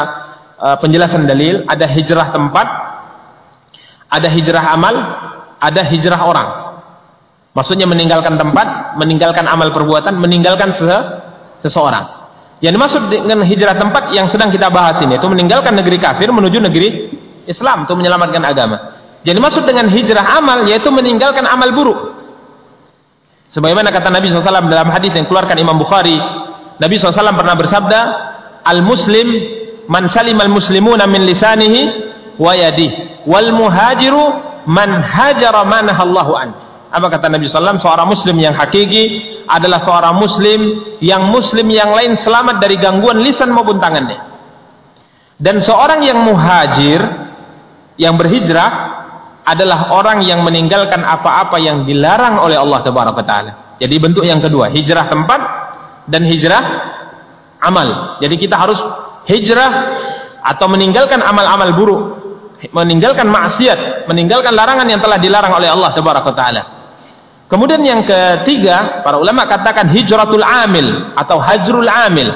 uh, penjelasan dalil, ada hijrah tempat, ada hijrah amal, ada hijrah orang. Maksudnya meninggalkan tempat, meninggalkan amal perbuatan, meninggalkan se seseorang. Yang dimaksud dengan hijrah tempat yang sedang kita bahas ini itu meninggalkan negeri kafir menuju negeri Islam untuk menyelamatkan agama. Yang dimaksud dengan hijrah amal yaitu meninggalkan amal buruk. Sebagaimana kata Nabi SAW dalam hadis yang keluarkan Imam Bukhari, Nabi SAW pernah bersabda, Al-Muslim man salim al-muslimuna min lisanihi wa yadihi wal muhajiru man hajara manahallahu an. Apa kata Nabi SAW? Seorang muslim yang hakiki adalah seorang muslim yang muslim yang lain selamat dari gangguan lisan maupun tangannya. Dan seorang yang muhajir yang berhijrah adalah orang yang meninggalkan apa-apa yang dilarang oleh Allah taala. Jadi bentuk yang kedua, hijrah tempat dan hijrah amal. Jadi kita harus hijrah atau meninggalkan amal-amal buruk, meninggalkan maksiat, meninggalkan larangan yang telah dilarang oleh Allah taala. Kemudian yang ketiga, para ulama katakan hijratul amil atau hajrul amil.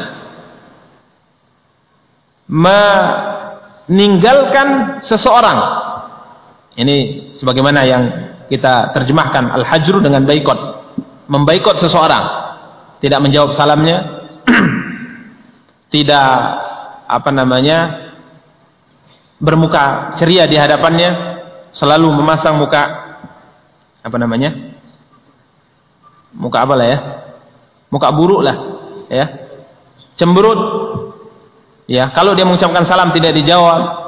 Meninggalkan seseorang. Ini sebagaimana yang kita terjemahkan al-hajru dengan baikot. Membaikot seseorang. Tidak menjawab salamnya. tidak apa namanya bermuka ceria di hadapannya. Selalu memasang muka apa namanya? Muka apa lah ya? Muka buruk lah ya. Cemberut. Ya kalau dia mengucapkan salam tidak dijawab.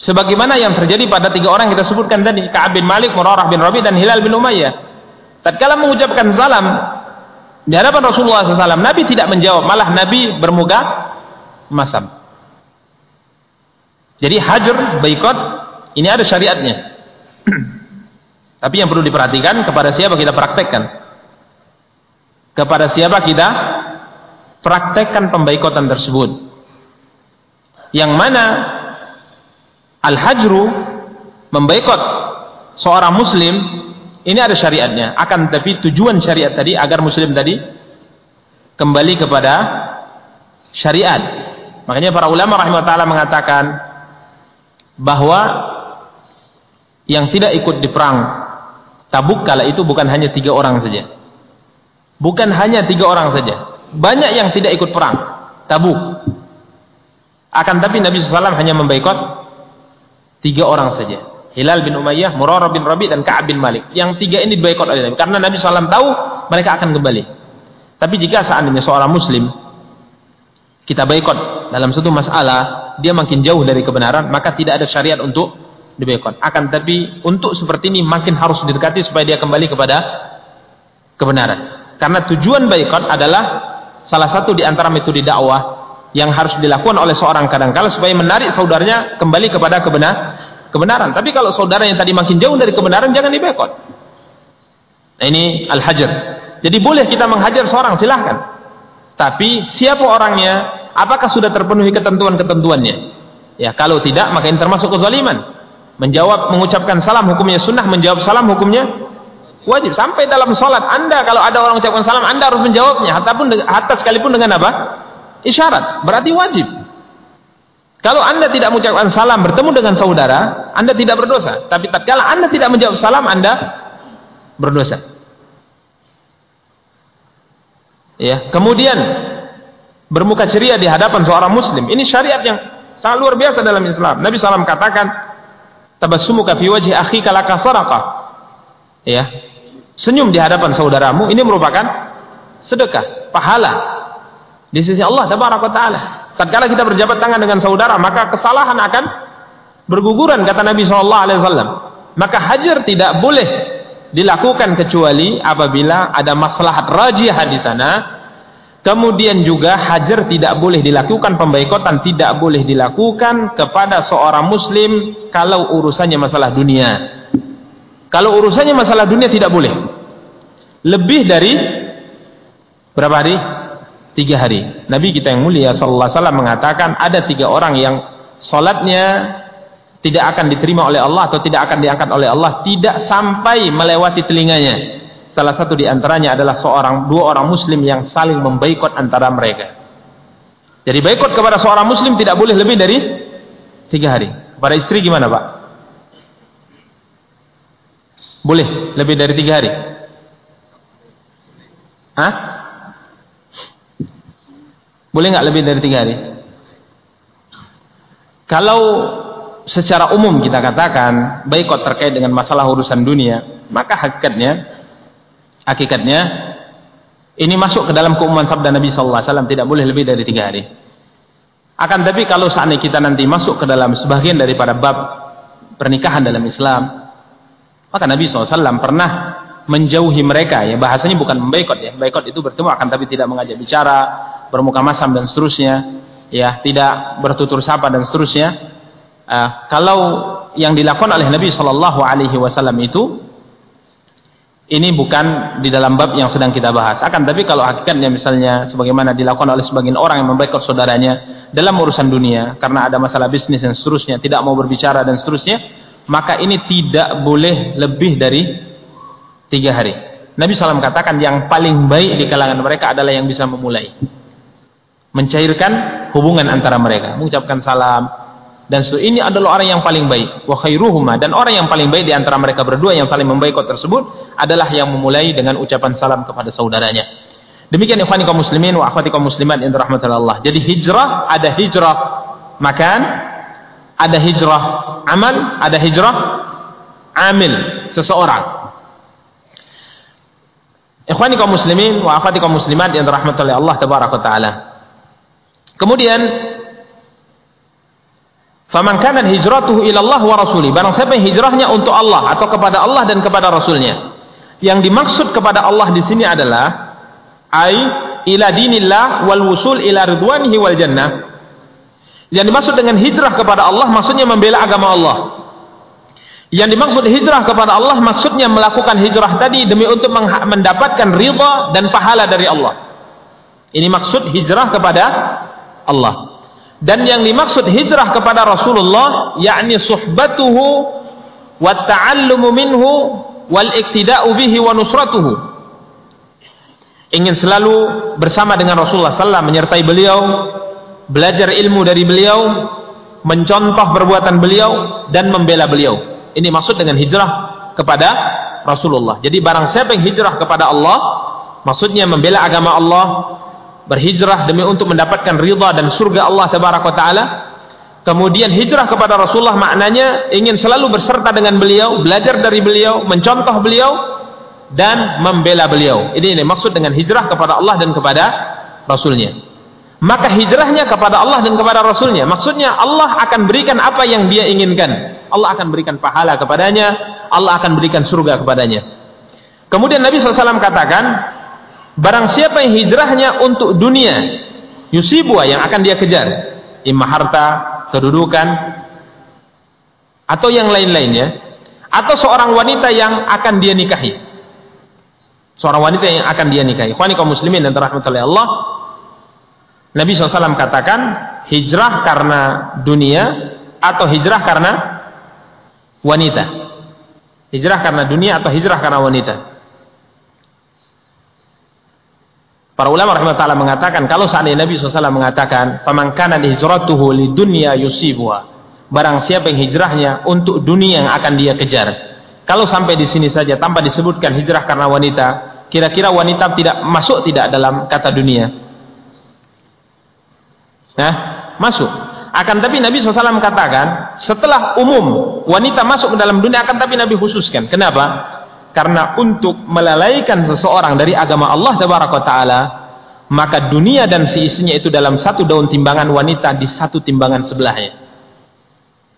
Sebagaimana yang terjadi pada tiga orang kita sebutkan tadi Ka'ab bin Malik, Murarah bin Rabi dan Hilal bin Umayyah. Tatkala mengucapkan salam di hadapan Rasulullah SAW Nabi tidak menjawab malah Nabi bermuka masam jadi hajar, baikot ini ada syariatnya Tapi yang perlu diperhatikan kepada siapa kita praktekkan. Kepada siapa kita praktekkan pembaikotan tersebut. Yang mana al-hajru membaikot seorang muslim ini ada syariatnya. Akan tapi tujuan syariat tadi agar muslim tadi kembali kepada syariat. Makanya para ulama rahimahullah mengatakan bahwa yang tidak ikut di perang Tabuk kala itu bukan hanya tiga orang saja. Bukan hanya tiga orang saja. Banyak yang tidak ikut perang. Tabuk. Akan tapi Nabi SAW hanya membaikot tiga orang saja. Hilal bin Umayyah, Murarah bin Rabi, dan Ka'ab bin Malik. Yang tiga ini dibaikot oleh Nabi. Karena Nabi SAW tahu mereka akan kembali. Tapi jika seandainya seorang Muslim kita baikot dalam satu masalah, dia makin jauh dari kebenaran, maka tidak ada syariat untuk dibaikot. Akan tapi untuk seperti ini makin harus didekati supaya dia kembali kepada kebenaran. Karena tujuan baikot adalah salah satu di antara metode dakwah yang harus dilakukan oleh seorang kadang-kala supaya menarik saudaranya kembali kepada kebenar kebenaran. Tapi kalau saudara yang tadi makin jauh dari kebenaran jangan dibaikot. Nah, ini al-hajar. Jadi boleh kita menghajar seorang silahkan. Tapi siapa orangnya? Apakah sudah terpenuhi ketentuan-ketentuannya? Ya, kalau tidak maka ini termasuk kezaliman. Menjawab mengucapkan salam hukumnya sunnah, menjawab salam hukumnya wajib. Sampai dalam salat Anda kalau ada orang mengucapkan salam Anda harus menjawabnya hatta pun hatta sekalipun dengan apa? Isyarat. Berarti wajib. Kalau Anda tidak mengucapkan salam bertemu dengan saudara, Anda tidak berdosa. Tapi tatkala Anda tidak menjawab salam, Anda berdosa. Ya, kemudian bermuka ceria di hadapan seorang muslim. Ini syariat yang sangat luar biasa dalam Islam. Nabi SAW katakan, tabassumuka fi wajhi akhika laka sadaqah. Ya. Senyum di hadapan saudaramu ini merupakan sedekah, pahala di sisi Allah tabaraka taala. Tatkala kita berjabat tangan dengan saudara, maka kesalahan akan berguguran kata Nabi sallallahu alaihi wasallam. Maka hajar tidak boleh dilakukan kecuali apabila ada maslahat rajih di sana Kemudian juga hajar tidak boleh dilakukan, pembaikotan tidak boleh dilakukan kepada seorang muslim kalau urusannya masalah dunia. Kalau urusannya masalah dunia tidak boleh. Lebih dari berapa hari? Tiga hari. Nabi kita yang mulia sallallahu alaihi wasallam mengatakan ada tiga orang yang Salatnya tidak akan diterima oleh Allah atau tidak akan diangkat oleh Allah tidak sampai melewati telinganya. Salah satu di antaranya adalah seorang dua orang muslim yang saling membaikot antara mereka. Jadi baikot kepada seorang muslim tidak boleh lebih dari tiga hari. Kepada istri gimana pak? Boleh lebih dari tiga hari? Hah? Boleh nggak lebih dari tiga hari? Kalau secara umum kita katakan baikot terkait dengan masalah urusan dunia, maka hakikatnya hakikatnya ini masuk ke dalam keumuman sabda Nabi sallallahu alaihi wasallam tidak boleh lebih dari tiga hari. Akan tapi kalau seandainya kita nanti masuk ke dalam sebagian daripada bab pernikahan dalam Islam, maka Nabi SAW pernah menjauhi mereka. Ya bahasanya bukan membaikot ya. Baikot itu bertemu akan tapi tidak mengajak bicara bermuka masam dan seterusnya. Ya tidak bertutur sapa dan seterusnya. Uh, kalau yang dilakukan oleh Nabi Shallallahu Alaihi Wasallam itu ini bukan di dalam bab yang sedang kita bahas. Akan tapi kalau hakikatnya misalnya sebagaimana dilakukan oleh sebagian orang yang membaikot saudaranya dalam urusan dunia karena ada masalah bisnis dan seterusnya, tidak mau berbicara dan seterusnya, maka ini tidak boleh lebih dari tiga hari. Nabi SAW katakan yang paling baik di kalangan mereka adalah yang bisa memulai. Mencairkan hubungan antara mereka. Mengucapkan salam, dan ini adalah orang yang paling baik. Wa khairuhuma. Dan orang yang paling baik di antara mereka berdua yang saling membaikot tersebut adalah yang memulai dengan ucapan salam kepada saudaranya. Demikian ikhwani kaum muslimin wa akhwati kaum muslimat yang dirahmati Allah. Jadi hijrah ada hijrah makan ada hijrah amal ada hijrah amil seseorang. Ikhwani kaum muslimin wa akhwati kaum muslimat yang dirahmati Allah tabaraka taala. Kemudian Faman kana hijratuhu ila Allah wa rasuli. Barang siapa yang hijrahnya untuk Allah atau kepada Allah dan kepada Rasulnya. Yang dimaksud kepada Allah di sini adalah ai ila dinillah wal wusul ila ridwanihi wal jannah. Yang dimaksud dengan hijrah kepada Allah maksudnya membela agama Allah. Yang dimaksud hijrah kepada Allah maksudnya melakukan hijrah tadi demi untuk mendapatkan ridha dan pahala dari Allah. Ini maksud hijrah kepada Allah. Dan yang dimaksud hijrah kepada Rasulullah yakni suhbatuhu wa ta'allumu minhu wal iktida'u bihi wa nusratuhu. Ingin selalu bersama dengan Rasulullah sallallahu menyertai beliau, belajar ilmu dari beliau, mencontoh perbuatan beliau dan membela beliau. Ini maksud dengan hijrah kepada Rasulullah. Jadi barang siapa yang hijrah kepada Allah, maksudnya membela agama Allah, berhijrah demi untuk mendapatkan ridha dan surga Allah tabaraka taala. Kemudian hijrah kepada Rasulullah maknanya ingin selalu berserta dengan beliau belajar dari beliau mencontoh beliau dan membela beliau. Ini, ini maksud dengan hijrah kepada Allah dan kepada Rasulnya. Maka hijrahnya kepada Allah dan kepada Rasulnya. Maksudnya Allah akan berikan apa yang dia inginkan. Allah akan berikan pahala kepadanya. Allah akan berikan surga kepadanya. Kemudian Nabi SAW katakan Barang siapa yang hijrahnya untuk dunia, yusibua yang akan dia kejar, imma harta, kedudukan, atau yang lain-lainnya, atau seorang wanita yang akan dia nikahi. Seorang wanita yang akan dia nikahi. Ikhwani kaum muslimin dan rahmatullahi Allah. Nabi SAW katakan, hijrah karena dunia atau hijrah karena wanita. Hijrah karena dunia atau hijrah karena wanita. Para ulama rahimahullah mengatakan kalau seandainya Nabi SAW mengatakan faman kana hijratuhu lidunya yusibuha. Barang siapa yang hijrahnya untuk dunia yang akan dia kejar. Kalau sampai di sini saja tanpa disebutkan hijrah karena wanita, kira-kira wanita tidak masuk tidak dalam kata dunia? Nah, masuk. Akan tapi Nabi SAW katakan setelah umum wanita masuk ke dalam dunia akan tapi Nabi khususkan. Kenapa? Karena untuk melalaikan seseorang dari agama Allah taala maka dunia dan seisinya itu dalam satu daun timbangan wanita di satu timbangan sebelahnya.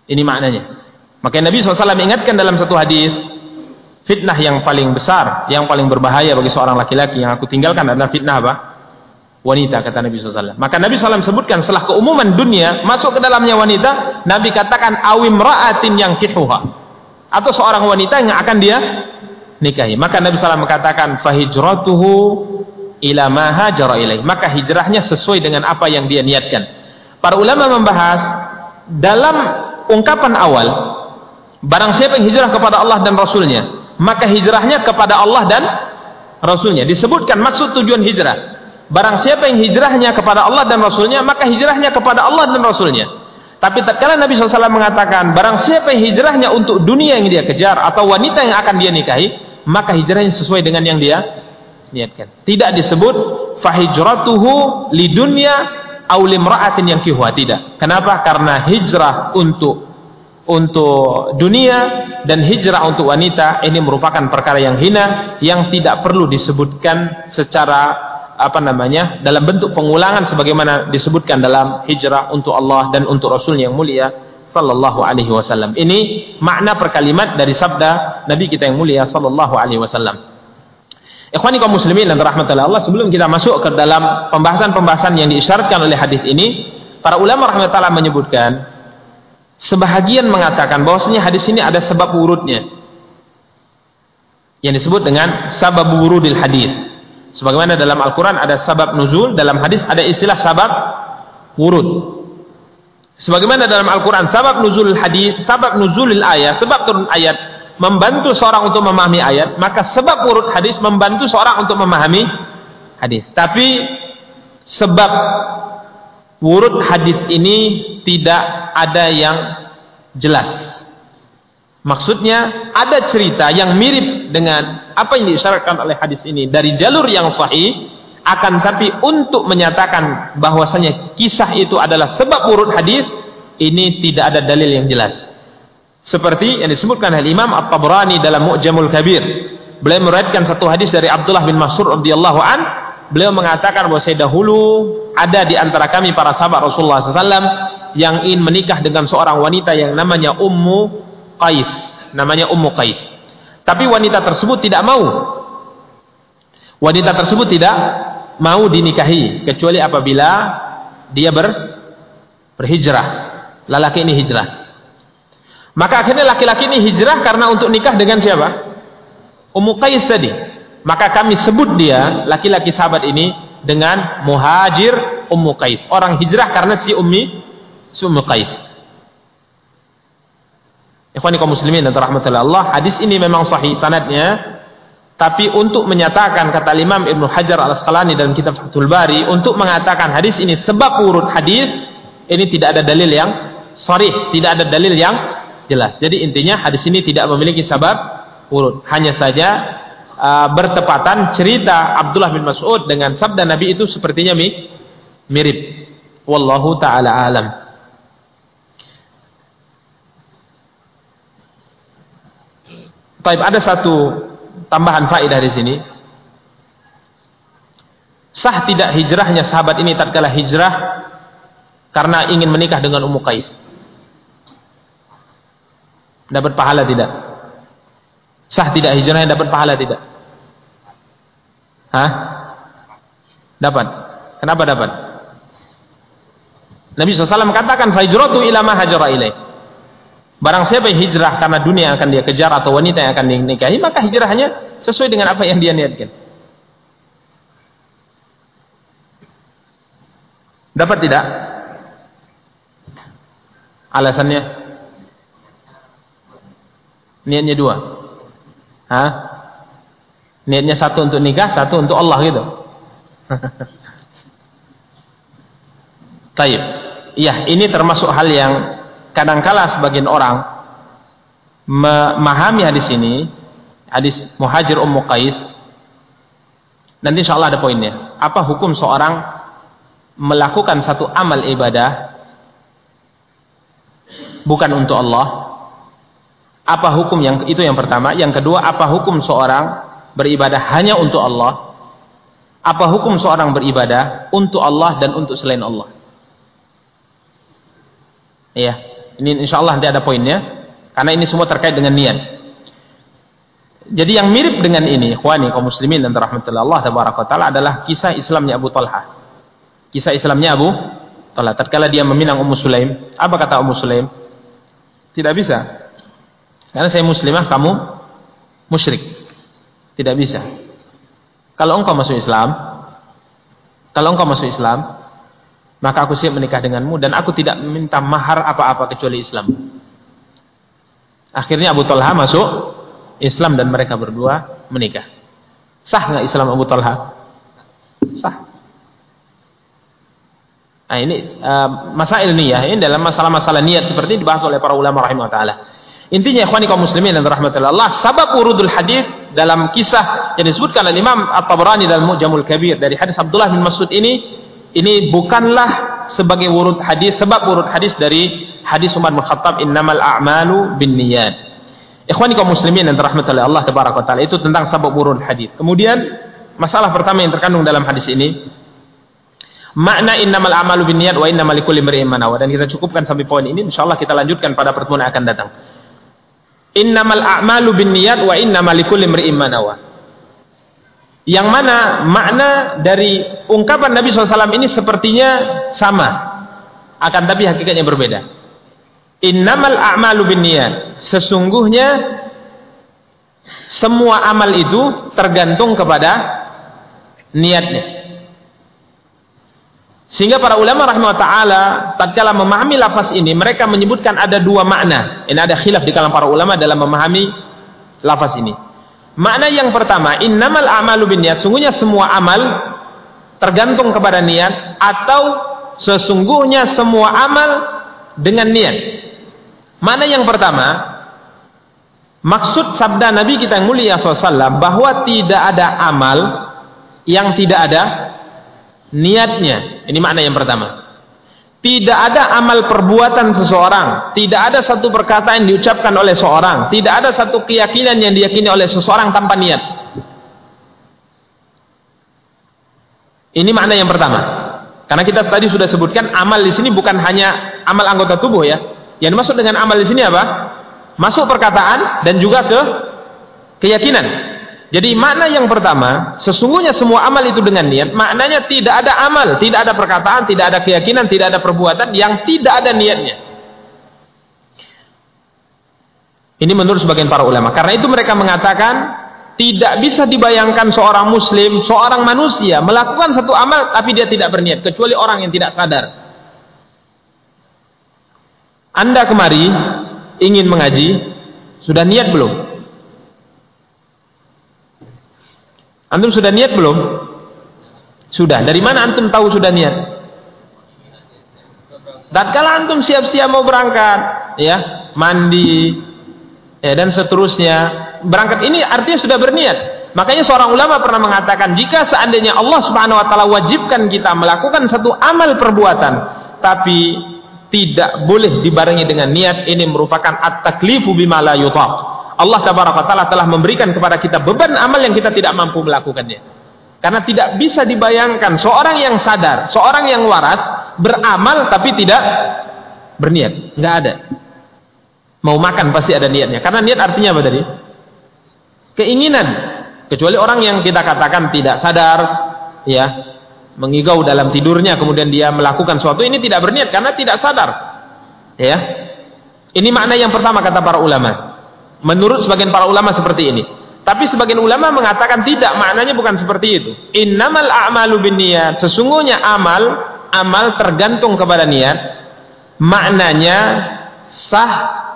Ini maknanya. Maka Nabi SAW ingatkan dalam satu hadis fitnah yang paling besar yang paling berbahaya bagi seorang laki-laki yang aku tinggalkan adalah fitnah apa? wanita kata Nabi SAW maka Nabi SAW sebutkan setelah keumuman dunia masuk ke dalamnya wanita Nabi katakan awim ra'atin yang kihuha. Atau seorang wanita yang akan dia nikahi. Maka Nabi SAW mengatakan fahijratuhu ila ma hajara ilaih. Maka hijrahnya sesuai dengan apa yang dia niatkan. Para ulama membahas dalam ungkapan awal barang siapa yang hijrah kepada Allah dan Rasulnya maka hijrahnya kepada Allah dan Rasulnya disebutkan maksud tujuan hijrah barang siapa yang hijrahnya kepada Allah dan Rasulnya maka hijrahnya kepada Allah dan Rasulnya tapi tatkala Nabi SAW mengatakan barang siapa yang hijrahnya untuk dunia yang dia kejar atau wanita yang akan dia nikahi maka hijrahnya sesuai dengan yang dia niatkan. Tidak disebut fahijratuhu lidunya aulimra'atin yang kihwa tidak. Kenapa? Karena hijrah untuk untuk dunia dan hijrah untuk wanita ini merupakan perkara yang hina yang tidak perlu disebutkan secara apa namanya dalam bentuk pengulangan sebagaimana disebutkan dalam hijrah untuk Allah dan untuk Rasul yang mulia sallallahu alaihi wasallam. Ini makna perkalimat dari sabda Nabi kita yang mulia sallallahu alaihi wasallam. Ikhwani kaum muslimin dan rahmatullahi Allah sebelum kita masuk ke dalam pembahasan-pembahasan yang diisyaratkan oleh hadis ini, para ulama rahmatullah menyebutkan sebahagian mengatakan bahwasanya hadis ini ada sebab urutnya yang disebut dengan sabab wurudil hadis. Sebagaimana dalam Al-Quran ada sabab nuzul, dalam hadis ada istilah sabab wurud. Sebagaimana dalam Al-Quran sabab nuzul hadis, sabab nuzulil ayat, sebab turun ayat membantu seorang untuk memahami ayat, maka sebab urut hadis membantu seorang untuk memahami hadis. Tapi sebab urut hadis ini tidak ada yang jelas. Maksudnya ada cerita yang mirip dengan apa yang disyaratkan oleh hadis ini dari jalur yang sahih akan tapi untuk menyatakan bahwasanya kisah itu adalah sebab urut hadis ini tidak ada dalil yang jelas. Seperti yang disebutkan oleh Imam At-Tabrani dalam Mu'jamul Kabir. Beliau meriwayatkan satu hadis dari Abdullah bin Mas'ud radhiyallahu an, beliau mengatakan bahwa saya dahulu ada di antara kami para sahabat Rasulullah SAW yang ingin menikah dengan seorang wanita yang namanya Ummu Qais, namanya Ummu Qais. Tapi wanita tersebut tidak mau. Wanita tersebut tidak mau dinikahi kecuali apabila dia ber berhijrah. Lelaki ini hijrah. Maka akhirnya laki-laki ini hijrah karena untuk nikah dengan siapa? Ummu Qais tadi. Maka kami sebut dia, laki-laki sahabat ini dengan muhajir Ummu Qais. Orang hijrah karena si Ummi si Ummu Qais. Ikhwani kaum muslimin dan rahmatullah Allah, hadis ini memang sahih sanadnya. Tapi untuk menyatakan kata Imam Ibnu Hajar Al-Asqalani dalam kitab Fathul Bari untuk mengatakan hadis ini sebab urut hadis ini tidak ada dalil yang sorry, tidak ada dalil yang jelas. Jadi intinya hadis ini tidak memiliki sebab urut. Hanya saja uh, bertepatan cerita Abdullah bin Mas'ud dengan sabda Nabi itu sepertinya mirip. Wallahu taala alam. Baik, ada satu tambahan faedah di sini. Sah tidak hijrahnya sahabat ini tatkala hijrah karena ingin menikah dengan Ummu Qais? Dapat pahala tidak? Sah tidak hijrahnya dapat pahala tidak? Hah? Dapat. Kenapa dapat? Nabi SAW katakan, Fajratu ilama hajara ilaih. Barang siapa yang hijrah karena dunia yang akan dia kejar atau wanita yang akan dinikahi, maka hijrahnya sesuai dengan apa yang dia niatkan. Dapat tidak? Alasannya? Niatnya dua. Hah? Niatnya satu untuk nikah, satu untuk Allah gitu. Taib. Iya, ini termasuk hal yang kadangkala sebagian orang memahami hadis ini, hadis Muhajir Ummu Qais, nanti insya Allah ada poinnya. Apa hukum seorang melakukan satu amal ibadah bukan untuk Allah? Apa hukum yang itu yang pertama? Yang kedua, apa hukum seorang beribadah hanya untuk Allah? Apa hukum seorang beribadah untuk Allah dan untuk selain Allah? Iya. Ini insya Allah nanti ada poinnya. Karena ini semua terkait dengan niat. Jadi yang mirip dengan ini, ikhwani kaum muslimin dan rahmatullah Allah adalah kisah Islamnya Abu Talha. Kisah Islamnya Abu Talha. Tatkala dia meminang Ummu Sulaim, apa kata Ummu Sulaim? Tidak bisa. Karena saya muslimah, kamu musyrik. Tidak bisa. Kalau engkau masuk Islam, kalau engkau masuk Islam, maka aku siap menikah denganmu dan aku tidak meminta mahar apa-apa kecuali Islam. Akhirnya Abu Talha masuk Islam dan mereka berdua menikah. Sah nggak Islam Abu Talha? Sah. Nah ini uh, masalah ini ya, ini dalam masalah-masalah niat seperti dibahas oleh para ulama rahimahullah taala. Intinya ikhwani kaum muslimin dan rahmatullah Allah, sabab urudul hadis dalam kisah yang disebutkan oleh Imam At-Tabrani dalam Mu'jamul Kabir dari hadis Abdullah bin Mas'ud ini ini bukanlah sebagai urut hadis sebab urut hadis dari hadis Umar bin Khattab innamal a'malu binniyat. Ikhwani kaum muslimin dan rahmatullah Allah tabaraka taala itu tentang sabab urut hadis. Kemudian masalah pertama yang terkandung dalam hadis ini makna innamal a'malu binniyat wa innamal likulli imrin ma dan kita cukupkan sampai poin ini insyaallah kita lanjutkan pada pertemuan yang akan datang. Innamal a'malu binniyat wa innamal likulli imri'in ma nawa. Yang mana makna dari ungkapan Nabi SAW ini sepertinya sama. Akan tapi hakikatnya berbeda. Innamal a'malu binniyat. Sesungguhnya semua amal itu tergantung kepada niatnya. Sehingga para ulama rahimahullah taala tatkala memahami lafaz ini mereka menyebutkan ada dua makna. Ini ada khilaf di kalangan para ulama dalam memahami lafaz ini. Makna yang pertama, innamal a'malu binniyat. Sungguhnya semua amal tergantung kepada niat atau sesungguhnya semua amal dengan niat. Makna yang pertama, maksud sabda Nabi kita yang mulia SAW bahwa tidak ada amal yang tidak ada niatnya. Ini makna yang pertama. Tidak ada amal perbuatan seseorang, tidak ada satu perkataan yang diucapkan oleh seorang, tidak ada satu keyakinan yang diyakini oleh seseorang tanpa niat. Ini makna yang pertama. Karena kita tadi sudah sebutkan amal di sini bukan hanya amal anggota tubuh ya. Yang dimaksud dengan amal di sini apa? Masuk perkataan dan juga ke keyakinan. Jadi makna yang pertama, sesungguhnya semua amal itu dengan niat, maknanya tidak ada amal, tidak ada perkataan, tidak ada keyakinan, tidak ada perbuatan yang tidak ada niatnya. Ini menurut sebagian para ulama. Karena itu mereka mengatakan tidak bisa dibayangkan seorang muslim, seorang manusia melakukan satu amal tapi dia tidak berniat kecuali orang yang tidak sadar. Anda kemari ingin mengaji, sudah niat belum? Antum sudah niat belum? Sudah. Dari mana antum tahu sudah niat? Tatkala antum siap-siap mau berangkat, ya, mandi, ya, dan seterusnya. Berangkat ini artinya sudah berniat. Makanya seorang ulama pernah mengatakan, jika seandainya Allah Subhanahu wa taala wajibkan kita melakukan satu amal perbuatan, tapi tidak boleh dibarengi dengan niat, ini merupakan at-taklifu bima la yutaq Allah taala telah memberikan kepada kita beban amal yang kita tidak mampu melakukannya. Karena tidak bisa dibayangkan seorang yang sadar, seorang yang waras beramal tapi tidak berniat, nggak ada. Mau makan pasti ada niatnya. Karena niat artinya apa tadi? Keinginan. Kecuali orang yang kita katakan tidak sadar, ya, mengigau dalam tidurnya kemudian dia melakukan sesuatu ini tidak berniat karena tidak sadar. Ya. Ini makna yang pertama kata para ulama. Menurut sebagian para ulama seperti ini. Tapi sebagian ulama mengatakan tidak, maknanya bukan seperti itu. Innamal a'malu binniyat. Sesungguhnya amal, amal tergantung kepada niat. Maknanya sah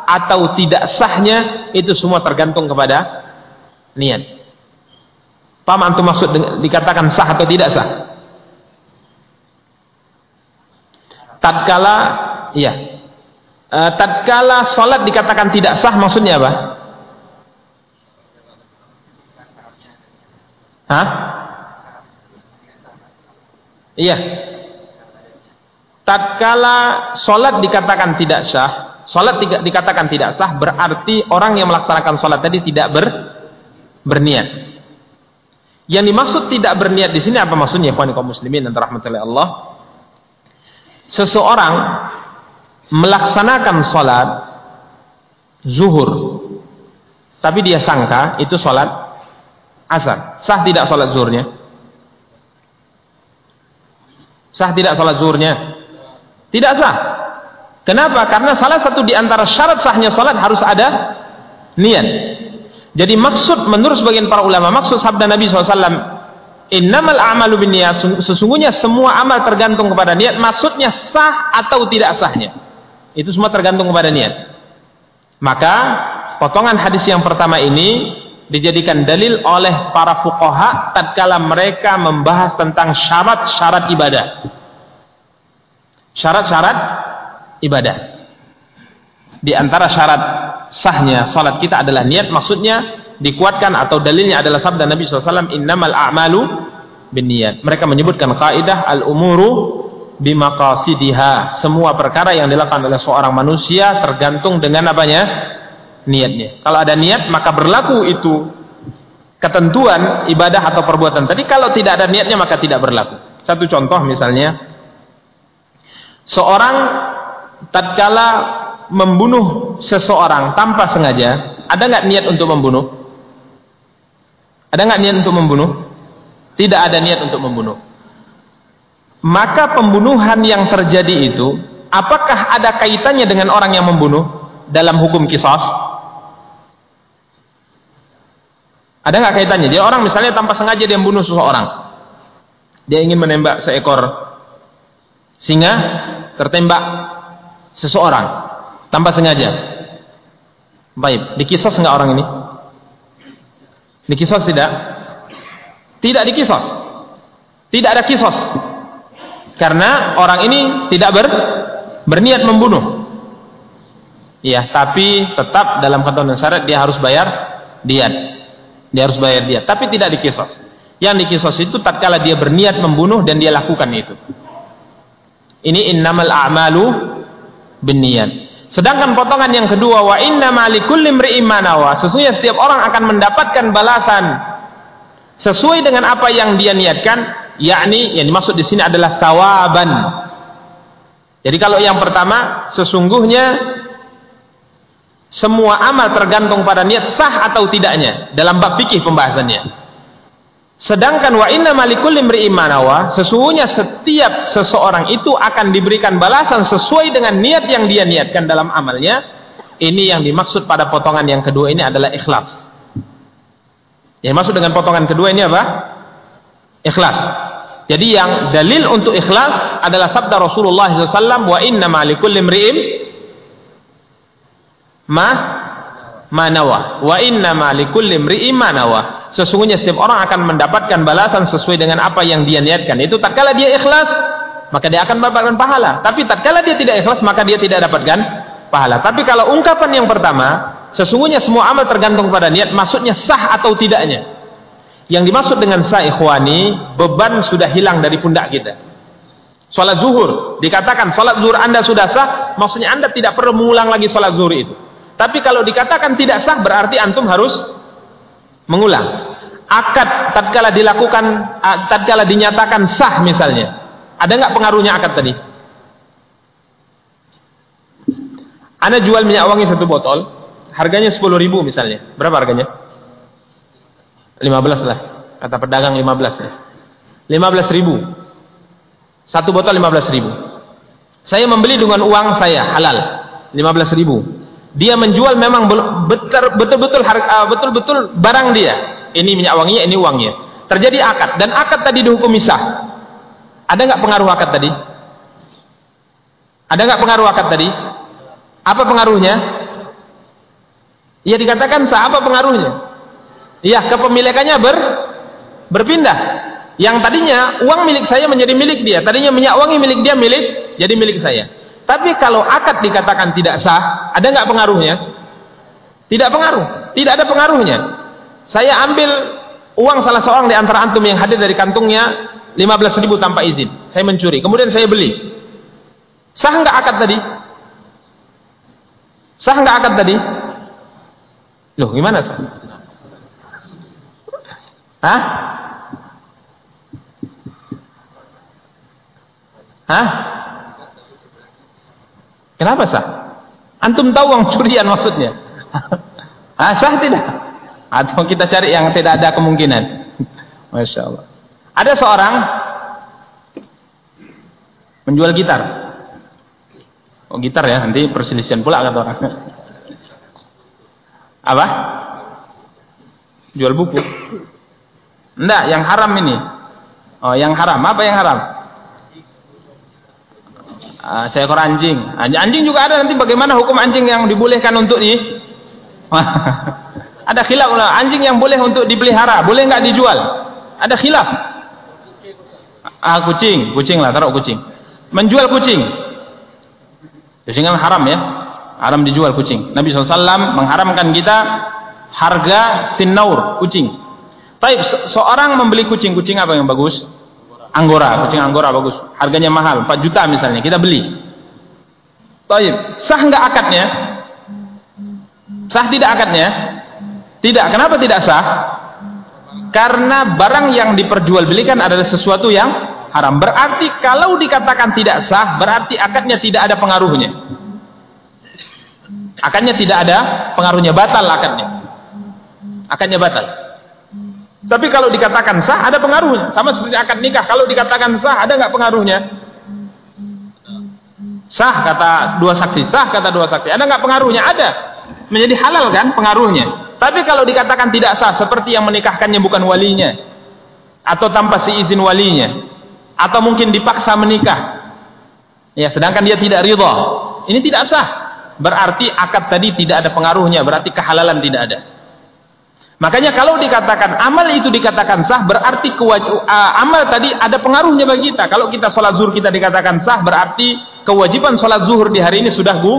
atau tidak sahnya itu semua tergantung kepada niat. Paham antum maksud dikatakan sah atau tidak sah? Tatkala iya. Uh, tatkala salat dikatakan tidak sah maksudnya apa? Hah? Iya. Tatkala sholat dikatakan tidak sah, sholat dikatakan tidak sah, berarti orang yang melaksanakan sholat tadi tidak ber, berniat. Yang dimaksud tidak berniat di sini apa maksudnya? Ikhwan kaum muslimin dan rahmatullahi Allah. Seseorang melaksanakan sholat zuhur, tapi dia sangka itu sholat asar. Sah tidak sholat zuhurnya? Sah tidak sholat zuhurnya? Tidak sah. Kenapa? Karena salah satu di antara syarat sahnya sholat harus ada niat. Jadi maksud menurut sebagian para ulama, maksud sabda Nabi SAW, Innamal a'malu binniyat. Sesungguhnya semua amal tergantung kepada niat. Maksudnya sah atau tidak sahnya. Itu semua tergantung kepada niat. Maka potongan hadis yang pertama ini dijadikan dalil oleh para fuqaha tatkala mereka membahas tentang syarat-syarat ibadah. Syarat-syarat ibadah. Di antara syarat sahnya salat kita adalah niat, maksudnya dikuatkan atau dalilnya adalah sabda Nabi SAW, innamal a'malu niat. Mereka menyebutkan kaidah al-umuru bimaqasidiha. Semua perkara yang dilakukan oleh seorang manusia tergantung dengan apanya? Niatnya. Kalau ada niat maka berlaku itu ketentuan ibadah atau perbuatan tadi. Kalau tidak ada niatnya maka tidak berlaku. Satu contoh misalnya seorang tatkala membunuh seseorang tanpa sengaja, ada nggak niat untuk membunuh? Ada nggak niat untuk membunuh? Tidak ada niat untuk membunuh. Maka pembunuhan yang terjadi itu, apakah ada kaitannya dengan orang yang membunuh dalam hukum kisos? Ada nggak kaitannya? Dia orang misalnya tanpa sengaja dia membunuh seseorang. Dia ingin menembak seekor singa, tertembak seseorang tanpa sengaja. Baik, dikisos nggak orang ini? Dikisos tidak? Tidak dikisos. Tidak ada kisos. Karena orang ini tidak ber, berniat membunuh. Iya, tapi tetap dalam ketentuan syarat dia harus bayar diat. Dia harus bayar dia, tapi tidak dikisos. Yang dikisos itu tatkala dia berniat membunuh dan dia lakukan itu. Ini innamal a'malu binniyat. Sedangkan potongan yang kedua wa inna likulli imri'in. Sesungguhnya setiap orang akan mendapatkan balasan sesuai dengan apa yang dia niatkan, yakni yang dimaksud di sini adalah tawaban. Jadi kalau yang pertama sesungguhnya semua amal tergantung pada niat sah atau tidaknya dalam bab fikih pembahasannya. Sedangkan wa inna malikul limri imanawa, sesungguhnya setiap seseorang itu akan diberikan balasan sesuai dengan niat yang dia niatkan dalam amalnya. Ini yang dimaksud pada potongan yang kedua ini adalah ikhlas. Yang maksud dengan potongan kedua ini apa? Ikhlas. Jadi yang dalil untuk ikhlas adalah sabda Rasulullah SAW, wa inna malikul limri'im ma? Manawa wa inna ma likulli imri'in manawa sesungguhnya setiap orang akan mendapatkan balasan sesuai dengan apa yang dia niatkan. Itu tatkala dia ikhlas maka dia akan mendapatkan pahala. Tapi tatkala dia tidak ikhlas maka dia tidak dapatkan pahala. Tapi kalau ungkapan yang pertama sesungguhnya semua amal tergantung pada niat maksudnya sah atau tidaknya. Yang dimaksud dengan sah ikhwani beban sudah hilang dari pundak kita. Salat zuhur. Dikatakan salat zuhur Anda sudah sah, maksudnya Anda tidak perlu mengulang lagi salat zuhur itu. Tapi kalau dikatakan tidak sah berarti antum harus mengulang. Akad tatkala dilakukan tatkala dinyatakan sah misalnya. Ada nggak pengaruhnya akad tadi? Anda jual minyak wangi satu botol, harganya 10 ribu misalnya. Berapa harganya? 15 lah. Kata pedagang 15 ya. 15 ribu. Satu botol 15 ribu. Saya membeli dengan uang saya halal. 15 ribu dia menjual memang betul-betul uh, betul-betul barang dia. Ini minyak wanginya, ini uangnya. Terjadi akad dan akad tadi dihukum misah. Ada nggak pengaruh akad tadi? Ada nggak pengaruh akad tadi? Apa pengaruhnya? Ya dikatakan sah apa pengaruhnya? Ya kepemilikannya ber berpindah. Yang tadinya uang milik saya menjadi milik dia. Tadinya minyak wangi milik dia milik jadi milik saya. Tapi kalau akad dikatakan tidak sah, ada nggak pengaruhnya? Tidak pengaruh, tidak ada pengaruhnya. Saya ambil uang salah seorang di antara antum yang hadir dari kantungnya 15 ribu tanpa izin. Saya mencuri, kemudian saya beli. Sah nggak akad tadi? Sah nggak akad tadi? Loh, gimana sah? Hah? Hah? Kenapa sah? Antum tahu uang curian maksudnya? ah, sah tidak? Atau kita cari yang tidak ada kemungkinan? Masya Allah. Ada seorang menjual gitar. Oh gitar ya, nanti perselisihan pula kata orang. Apa? Jual buku. Enggak, yang haram ini. Oh, yang haram. Apa yang haram? Uh, seekor anjing. Anjing juga ada nanti bagaimana hukum anjing yang dibolehkan untuk di ada khilaf. Anjing yang boleh untuk dipelihara, boleh nggak dijual? Ada khilaf. Ah, kucing, kucing lah, taruh kucing. Menjual kucing. Kucing kan haram ya. Haram dijual kucing. Nabi SAW mengharamkan kita harga sinaur kucing. Tapi seorang membeli kucing, kucing apa yang bagus? Anggora, kucing anggora bagus. Harganya mahal, 4 juta misalnya, kita beli. Baik, sah nggak akadnya? Sah tidak akadnya? Tidak. Kenapa tidak sah? Karena barang yang diperjualbelikan adalah sesuatu yang haram. Berarti kalau dikatakan tidak sah, berarti akadnya tidak ada pengaruhnya. Akadnya tidak ada pengaruhnya, batal akadnya. Akadnya batal. Tapi kalau dikatakan sah, ada pengaruhnya. Sama seperti akad nikah. Kalau dikatakan sah, ada nggak pengaruhnya? Sah kata dua saksi. Sah kata dua saksi. Ada nggak pengaruhnya? Ada. Menjadi halal kan pengaruhnya. Tapi kalau dikatakan tidak sah, seperti yang menikahkannya bukan walinya. Atau tanpa seizin walinya. Atau mungkin dipaksa menikah. Ya, sedangkan dia tidak ridha. Ini tidak sah. Berarti akad tadi tidak ada pengaruhnya. Berarti kehalalan tidak ada. Makanya kalau dikatakan amal itu dikatakan sah berarti uh, amal tadi ada pengaruhnya bagi kita. Kalau kita sholat zuhur kita dikatakan sah berarti kewajiban sholat zuhur di hari ini sudah gu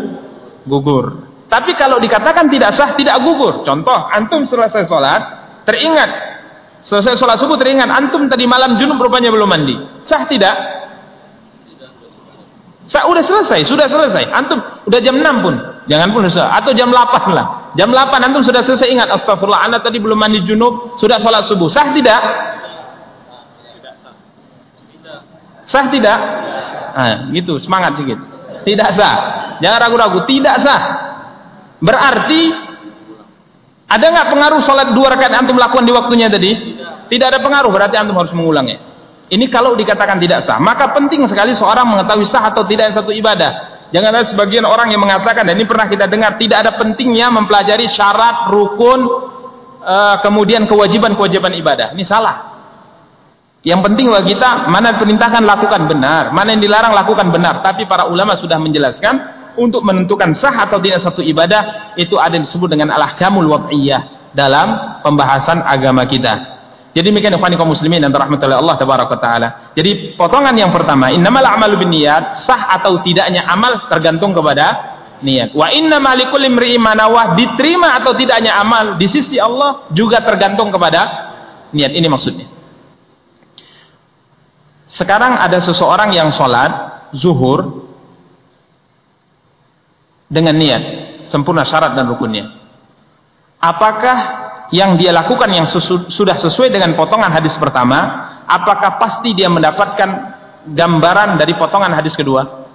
gugur. Tapi kalau dikatakan tidak sah tidak gugur. Contoh, antum selesai sholat teringat selesai sholat subuh teringat antum tadi malam junub rupanya belum mandi. Sah tidak? Sah udah selesai, sudah selesai. Antum udah jam 6 pun, jangan pun selesai. Atau jam 8 lah. Jam 8 antum sudah selesai ingat astagfirullah anda tadi belum mandi junub, sudah salat subuh. Sah tidak? Sah tidak? Nah, gitu, semangat sedikit. Tidak sah. Jangan ragu-ragu, tidak sah. Berarti ada nggak pengaruh salat dua rakaat antum lakukan di waktunya tadi? Tidak ada pengaruh, berarti antum harus mengulangnya. Ini kalau dikatakan tidak sah, maka penting sekali seorang mengetahui sah atau tidak yang satu ibadah. Jangan ada sebagian orang yang mengatakan dan ini pernah kita dengar tidak ada pentingnya mempelajari syarat, rukun, uh, kemudian kewajiban-kewajiban ibadah. Ini salah. Yang penting bagi kita mana perintahkan lakukan benar, mana yang dilarang lakukan benar. Tapi para ulama sudah menjelaskan untuk menentukan sah atau tidak satu ibadah itu ada yang disebut dengan al-ahkamul wad'iyah dalam pembahasan agama kita. Jadi demikian ikhwan kaum muslimin dan rahmatullahi Allah tabaraka taala. Jadi potongan yang pertama, innamal a'malu binniyat, sah atau tidaknya amal tergantung kepada niat. Wa innamal likulli imri'in manawah, diterima atau tidaknya amal di sisi Allah juga tergantung kepada niat. Ini maksudnya. Sekarang ada seseorang yang sholat zuhur dengan niat sempurna syarat dan rukunnya. Apakah yang dia lakukan yang sesu, sudah sesuai dengan potongan hadis pertama, apakah pasti dia mendapatkan gambaran dari potongan hadis kedua?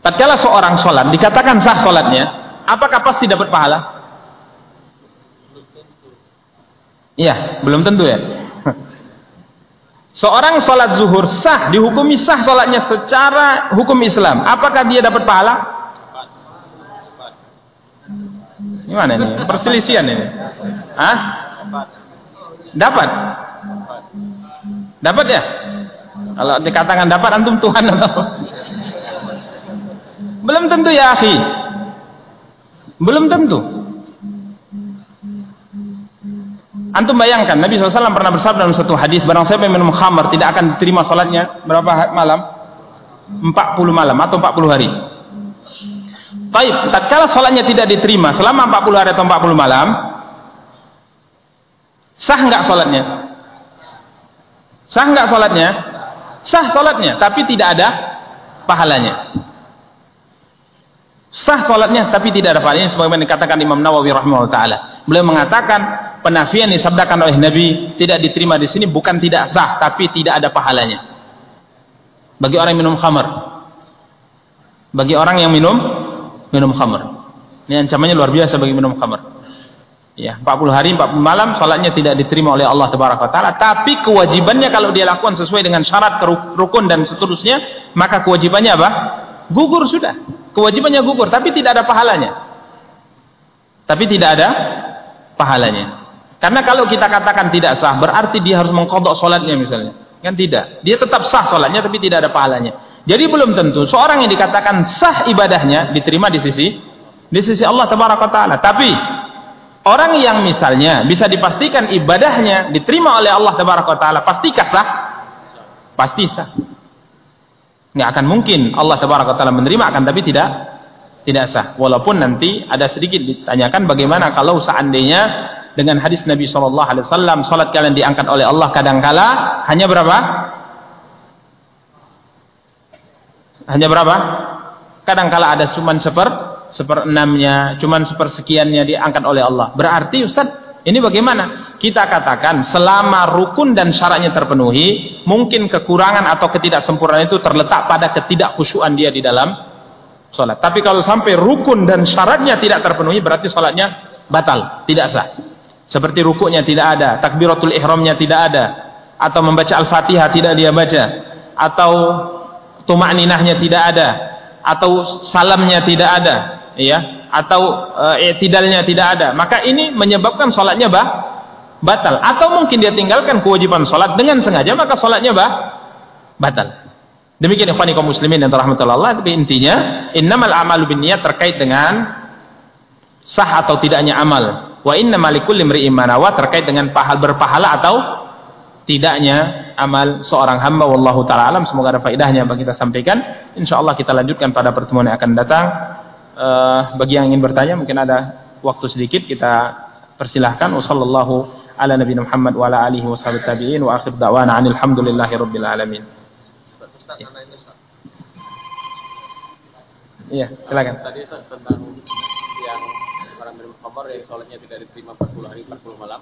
Tatkala seorang sholat dikatakan sah sholatnya, apakah pasti dapat pahala? Iya, belum tentu ya. Seorang sholat zuhur sah, dihukumi sah sholatnya secara hukum Islam. Apakah dia dapat pahala? Gimana ini? Perselisihan ini. Hah? Dapat. Dapat ya? Kalau dikatakan dapat antum Tuhan atau Belum tentu ya, akhi. Belum tentu. Antum bayangkan Nabi SAW pernah bersabda dalam satu hadis barang siapa yang minum khamar tidak akan diterima salatnya berapa malam? 40 malam atau 40 hari. Baik, tatkala sholatnya tidak diterima selama 40 hari atau 40 malam, sah enggak sholatnya? Sah enggak sholatnya? Sah sholatnya, tapi tidak ada pahalanya. Sah sholatnya, tapi tidak ada pahalanya. Sebagaimana dikatakan Imam Nawawi rahimahullah taala. Beliau mengatakan penafian disabdakan oleh Nabi tidak diterima di sini bukan tidak sah, tapi tidak ada pahalanya. Bagi orang yang minum khamar. Bagi orang yang minum minum khamr. Ini ancamannya luar biasa bagi minum khamr. Ya, 40 hari 40 malam salatnya tidak diterima oleh Allah Tabaraka taala, tapi kewajibannya kalau dia lakukan sesuai dengan syarat rukun dan seterusnya, maka kewajibannya apa? Gugur sudah. Kewajibannya gugur, tapi tidak ada pahalanya. Tapi tidak ada pahalanya. Karena kalau kita katakan tidak sah, berarti dia harus mengkodok sholatnya misalnya. Kan tidak. Dia tetap sah sholatnya, tapi tidak ada pahalanya. Jadi belum tentu seorang yang dikatakan sah ibadahnya diterima di sisi di sisi Allah Taala. Tapi orang yang misalnya bisa dipastikan ibadahnya diterima oleh Allah Taala, pastikah sah? Pasti sah. Nggak akan mungkin Allah Taala menerima akan tapi tidak tidak sah. Walaupun nanti ada sedikit ditanyakan bagaimana kalau seandainya dengan hadis Nabi Shallallahu Alaihi Wasallam, salat kalian diangkat oleh Allah kadangkala hanya berapa? Hanya berapa? Kadangkala ada cuman seper seper enamnya, cuman sepersekiannya diangkat oleh Allah. Berarti Ustaz, ini bagaimana? Kita katakan selama rukun dan syaratnya terpenuhi, mungkin kekurangan atau ketidaksempurnaan itu terletak pada ketidakkhusyuan dia di dalam sholat. Tapi kalau sampai rukun dan syaratnya tidak terpenuhi, berarti sholatnya batal, tidak sah. Seperti rukuknya tidak ada, takbiratul ihramnya tidak ada, atau membaca Al-Fatihah tidak dia baca, atau tumakninahnya tidak ada, atau salamnya tidak ada, ya, atau e, tidalnya tidak ada. Maka ini menyebabkan salatnya bah, batal. Atau mungkin dia tinggalkan kewajiban salat dengan sengaja, maka salatnya bah, batal. Demikian ikhwani kaum muslimin yang rahmatullah Allah, tapi intinya innamal a'malu binniyat terkait dengan sah atau tidaknya amal wa inna malikul limri terkait dengan pahal berpahala atau tidaknya amal seorang hamba. Wallahu taala alam. Semoga ada faedahnya bagi kita sampaikan. Insyaallah kita lanjutkan pada pertemuan yang akan datang. Uh, bagi yang ingin bertanya mungkin ada waktu sedikit kita persilahkan. Wasallallahu ala nabi Muhammad wa ala alihi washabihi tabi'in. Wa akhir da'wana anil hamdulillahi rabbil alamin. Iya, silakan. Tadi tentang yang orang khamar yang sholatnya tidak diterima 40 hari 40 malam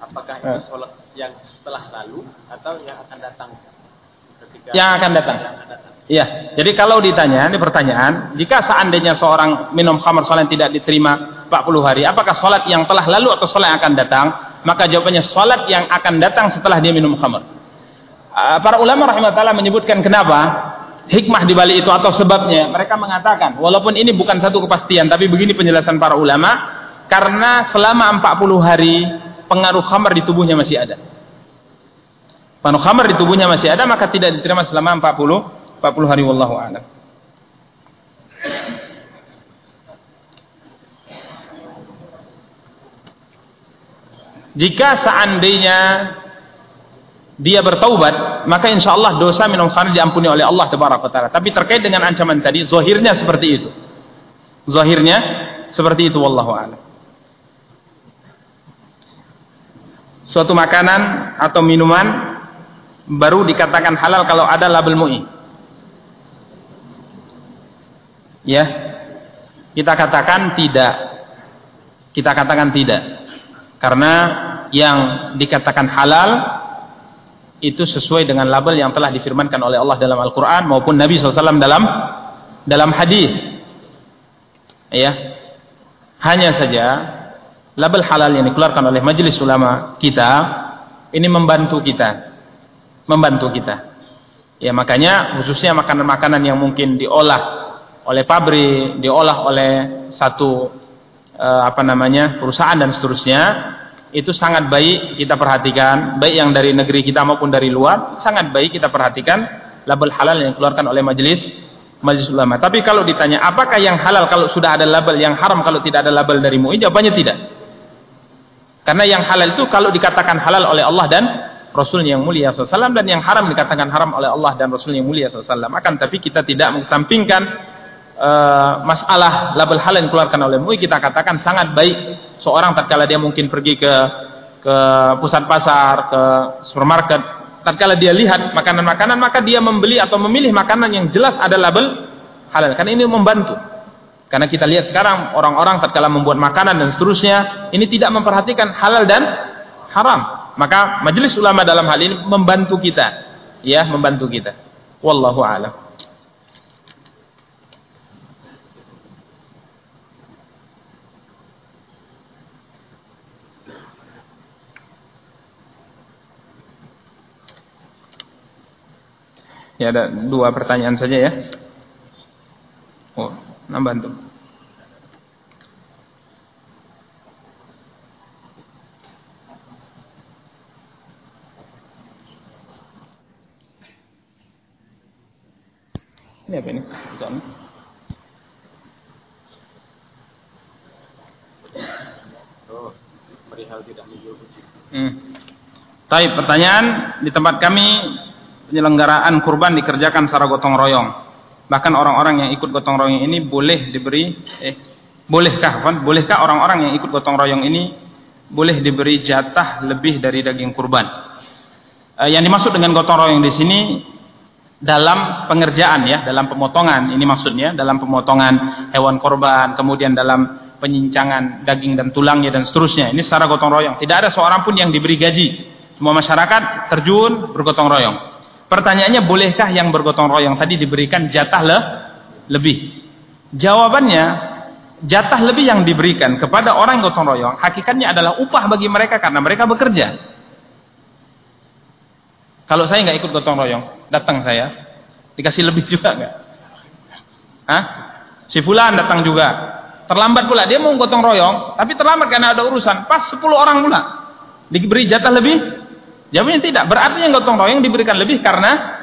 apakah itu eh. sholat yang telah lalu atau yang akan datang? Ketika yang akan datang. Iya. Jadi kalau ditanya ini pertanyaan jika seandainya seorang minum khamar sholat tidak diterima 40 hari apakah sholat yang telah lalu atau sholat yang akan datang? Maka jawabannya sholat yang akan datang setelah dia minum khamar. Ah, para ulama rahimahullah menyebutkan kenapa hikmah di balik itu atau sebabnya. Mereka mengatakan walaupun ini bukan satu kepastian tapi begini penjelasan para ulama karena selama 40 hari pengaruh khamar di tubuhnya masih ada pengaruh khamar di tubuhnya masih ada maka tidak diterima selama 40 40 hari wallahu a'lam jika seandainya dia bertaubat, maka insya Allah dosa minum khamr diampuni oleh Allah Taala. Tapi terkait dengan ancaman tadi, zahirnya seperti itu. Zahirnya seperti itu, wallahu a'lam. Suatu makanan atau minuman baru dikatakan halal kalau ada label MUI. Ya. Kita katakan tidak. Kita katakan tidak. Karena yang dikatakan halal itu sesuai dengan label yang telah difirmankan oleh Allah dalam Al-Quran maupun Nabi SAW dalam dalam hadis. Ya, hanya saja label halal yang dikeluarkan oleh majelis ulama kita ini membantu kita, membantu kita. Ya makanya khususnya makanan-makanan yang mungkin diolah oleh pabrik, diolah oleh satu eh, apa namanya perusahaan dan seterusnya itu sangat baik kita perhatikan baik yang dari negeri kita maupun dari luar sangat baik kita perhatikan label halal yang dikeluarkan oleh majelis majelis ulama. Tapi kalau ditanya apakah yang halal kalau sudah ada label yang haram kalau tidak ada label dari MUI jawabannya tidak karena yang halal itu kalau dikatakan halal oleh Allah dan Rasul yang mulia SAW dan yang haram dikatakan haram oleh Allah dan Rasul yang mulia SAW akan tapi kita tidak mengesampingkan uh, masalah label halal yang dikeluarkan oleh MUI kita katakan sangat baik seorang tatkala dia mungkin pergi ke ke pusat pasar, ke supermarket, tatkala dia lihat makanan-makanan maka dia membeli atau memilih makanan yang jelas ada label halal. Karena ini membantu. Karena kita lihat sekarang orang-orang tatkala membuat makanan dan seterusnya, ini tidak memperhatikan halal dan haram. Maka majelis ulama dalam hal ini membantu kita. Ya, membantu kita. Wallahu a'lam. Ya ada dua pertanyaan saja ya. Oh, Nambah antum. Ini apa ini? Bukan. Hmm. Tapi pertanyaan di tempat kami penyelenggaraan kurban dikerjakan secara gotong royong. Bahkan orang-orang yang ikut gotong royong ini boleh diberi eh bolehkah kan? Bolehkah orang-orang yang ikut gotong royong ini boleh diberi jatah lebih dari daging kurban? Eh, yang dimaksud dengan gotong royong di sini dalam pengerjaan ya, dalam pemotongan ini maksudnya, dalam pemotongan hewan korban, kemudian dalam penyincangan daging dan tulangnya dan seterusnya. Ini secara gotong royong. Tidak ada seorang pun yang diberi gaji. Semua masyarakat terjun bergotong royong. Pertanyaannya bolehkah yang bergotong royong tadi diberikan jatah le lebih? Jawabannya jatah lebih yang diberikan kepada orang gotong royong hakikatnya adalah upah bagi mereka karena mereka bekerja. Kalau saya nggak ikut gotong royong, datang saya, dikasih lebih juga nggak? Hah? Si Fulan datang juga. Terlambat pula, dia mau gotong royong, tapi terlambat karena ada urusan. Pas 10 orang pula. Diberi jatah lebih? Jawabnya tidak. Berarti yang gotong royong diberikan lebih karena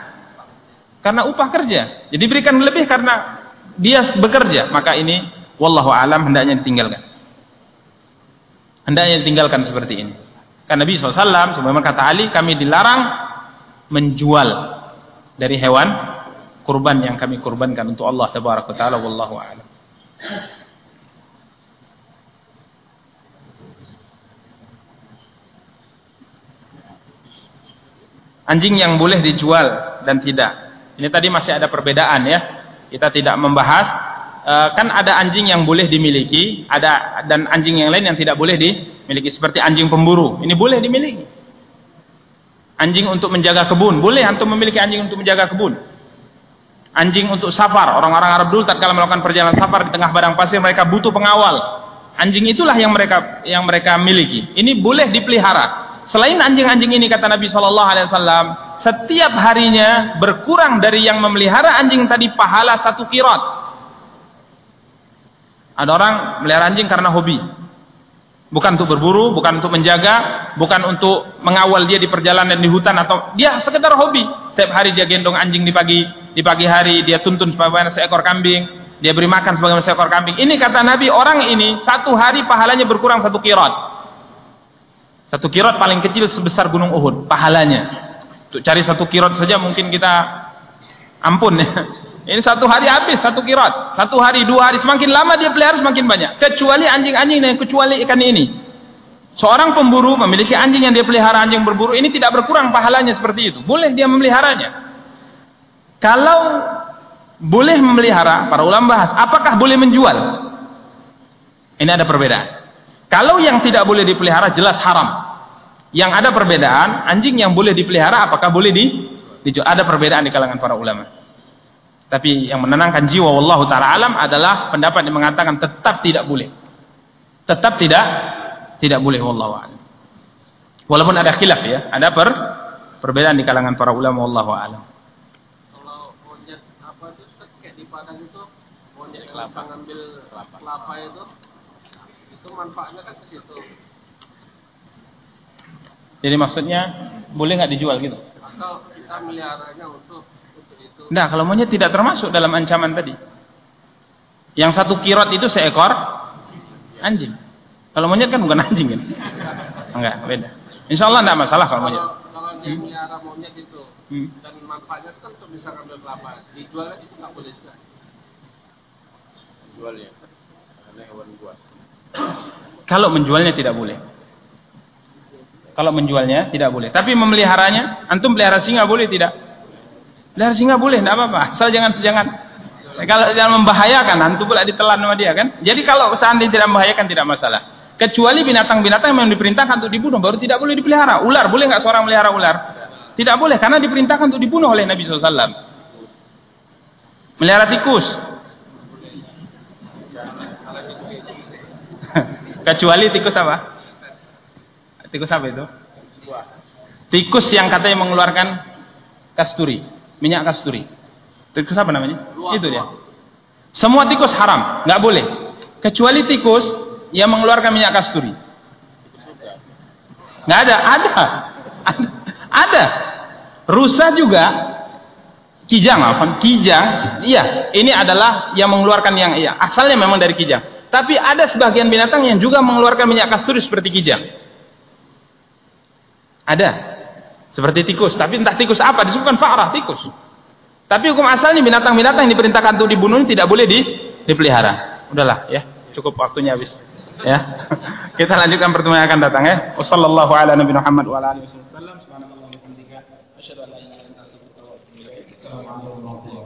karena upah kerja. Jadi diberikan lebih karena dia bekerja. Maka ini wallahu alam hendaknya ditinggalkan. Hendaknya ditinggalkan seperti ini. Karena Nabi SAW, sebagaimana kata Ali, kami dilarang menjual dari hewan kurban yang kami kurbankan untuk Allah taala wallahu a'lam. Anjing yang boleh dijual dan tidak. Ini tadi masih ada perbedaan ya. Kita tidak membahas e, kan ada anjing yang boleh dimiliki, ada dan anjing yang lain yang tidak boleh dimiliki seperti anjing pemburu. Ini boleh dimiliki. Anjing untuk menjaga kebun. Boleh antum memiliki anjing untuk menjaga kebun. Anjing untuk safar. Orang-orang Arab dulu tak kala melakukan perjalanan safar di tengah padang pasir mereka butuh pengawal. Anjing itulah yang mereka yang mereka miliki. Ini boleh dipelihara. Selain anjing-anjing ini kata Nabi Shallallahu Alaihi Wasallam, setiap harinya berkurang dari yang memelihara anjing tadi pahala satu kirat. Ada orang melihara anjing karena hobi. Bukan untuk berburu, bukan untuk menjaga, bukan untuk mengawal dia di perjalanan di hutan atau dia sekedar hobi. Setiap hari dia gendong anjing di pagi di pagi hari, dia tuntun sebagai seekor kambing, dia beri makan sebagai seekor kambing. Ini kata Nabi, orang ini satu hari pahalanya berkurang satu kirat. Satu kirat paling kecil sebesar gunung Uhud, pahalanya. Untuk cari satu kirat saja mungkin kita ampun ya. Ini satu hari habis satu kirat. Satu hari, dua hari. Semakin lama dia pelihara semakin banyak. Kecuali anjing-anjing dan kecuali ikan ini. Seorang pemburu memiliki anjing yang dia pelihara anjing berburu. Ini tidak berkurang pahalanya seperti itu. Boleh dia memeliharanya. Kalau boleh memelihara, para ulama bahas. Apakah boleh menjual? Ini ada perbedaan. Kalau yang tidak boleh dipelihara jelas haram. Yang ada perbedaan, anjing yang boleh dipelihara apakah boleh di, dijual? Ada perbedaan di kalangan para ulama. Tapi yang menenangkan jiwa wallahu taala alam adalah pendapat yang mengatakan tetap tidak boleh. Tetap tidak tidak boleh wallahu alam. Walaupun ada khilaf ya, ada per perbedaan di kalangan para ulama wallahu alam. Kalau monyet apa itu kayak di padang itu monyet kelapa ngambil kelapa itu itu manfaatnya kan ke situ. Jadi maksudnya boleh nggak dijual gitu? Atau kita meliharanya untuk Nah, kalau monyet tidak termasuk dalam ancaman tadi. Yang satu kirot itu seekor anjing. Kalau monyet kan bukan anjing kan? Enggak, beda. Insya Allah tidak masalah kalau monyet. Kalau dia hmm? melihara monyet itu hmm? dan manfaatnya kan untuk bisa ngambil kelapa, dijual itu nggak boleh juga. Jual ya, karena hewan buas. Kalau menjualnya tidak boleh. Kalau menjualnya tidak boleh. Tapi memeliharanya, antum pelihara singa boleh tidak? Pelihara singa boleh, tidak apa-apa. Asal jangan jangan kalau jangan membahayakan, hantu pula ditelan sama dia kan. Jadi kalau seandainya tidak membahayakan tidak masalah. Kecuali binatang-binatang yang diperintahkan untuk dibunuh baru tidak boleh dipelihara. Ular boleh nggak seorang melihara ular? Tidak boleh karena diperintahkan untuk dibunuh oleh Nabi SAW. Melihara tikus. Kecuali tikus apa? Tikus apa itu? Tikus yang katanya mengeluarkan kasturi minyak kasturi. Tikus apa namanya? Luang, Itu dia. Semua tikus haram, nggak boleh. Kecuali tikus yang mengeluarkan minyak kasturi. Nggak ada, ada, ada, ada. Rusa juga, kijang apa? Kijang, iya. Ini adalah yang mengeluarkan yang iya. Asalnya memang dari kijang. Tapi ada sebagian binatang yang juga mengeluarkan minyak kasturi seperti kijang. Ada. Seperti tikus, tapi entah tikus apa disebutkan fa'rah tikus. Tapi hukum asalnya binatang-binatang yang diperintahkan untuk dibunuh tidak boleh di, dipelihara. Udahlah ya, cukup waktunya habis. Ya. Kita lanjutkan pertemuan yang akan datang ya. Wassallallahu ala nabiyina Muhammad wa ala alihi wasallam. Subhanallah wa bihamdika asyhadu an la ilaha illa anta astaghfiruka wa atubu ilaik. Assalamualaikum warahmatullahi wabarakatuh.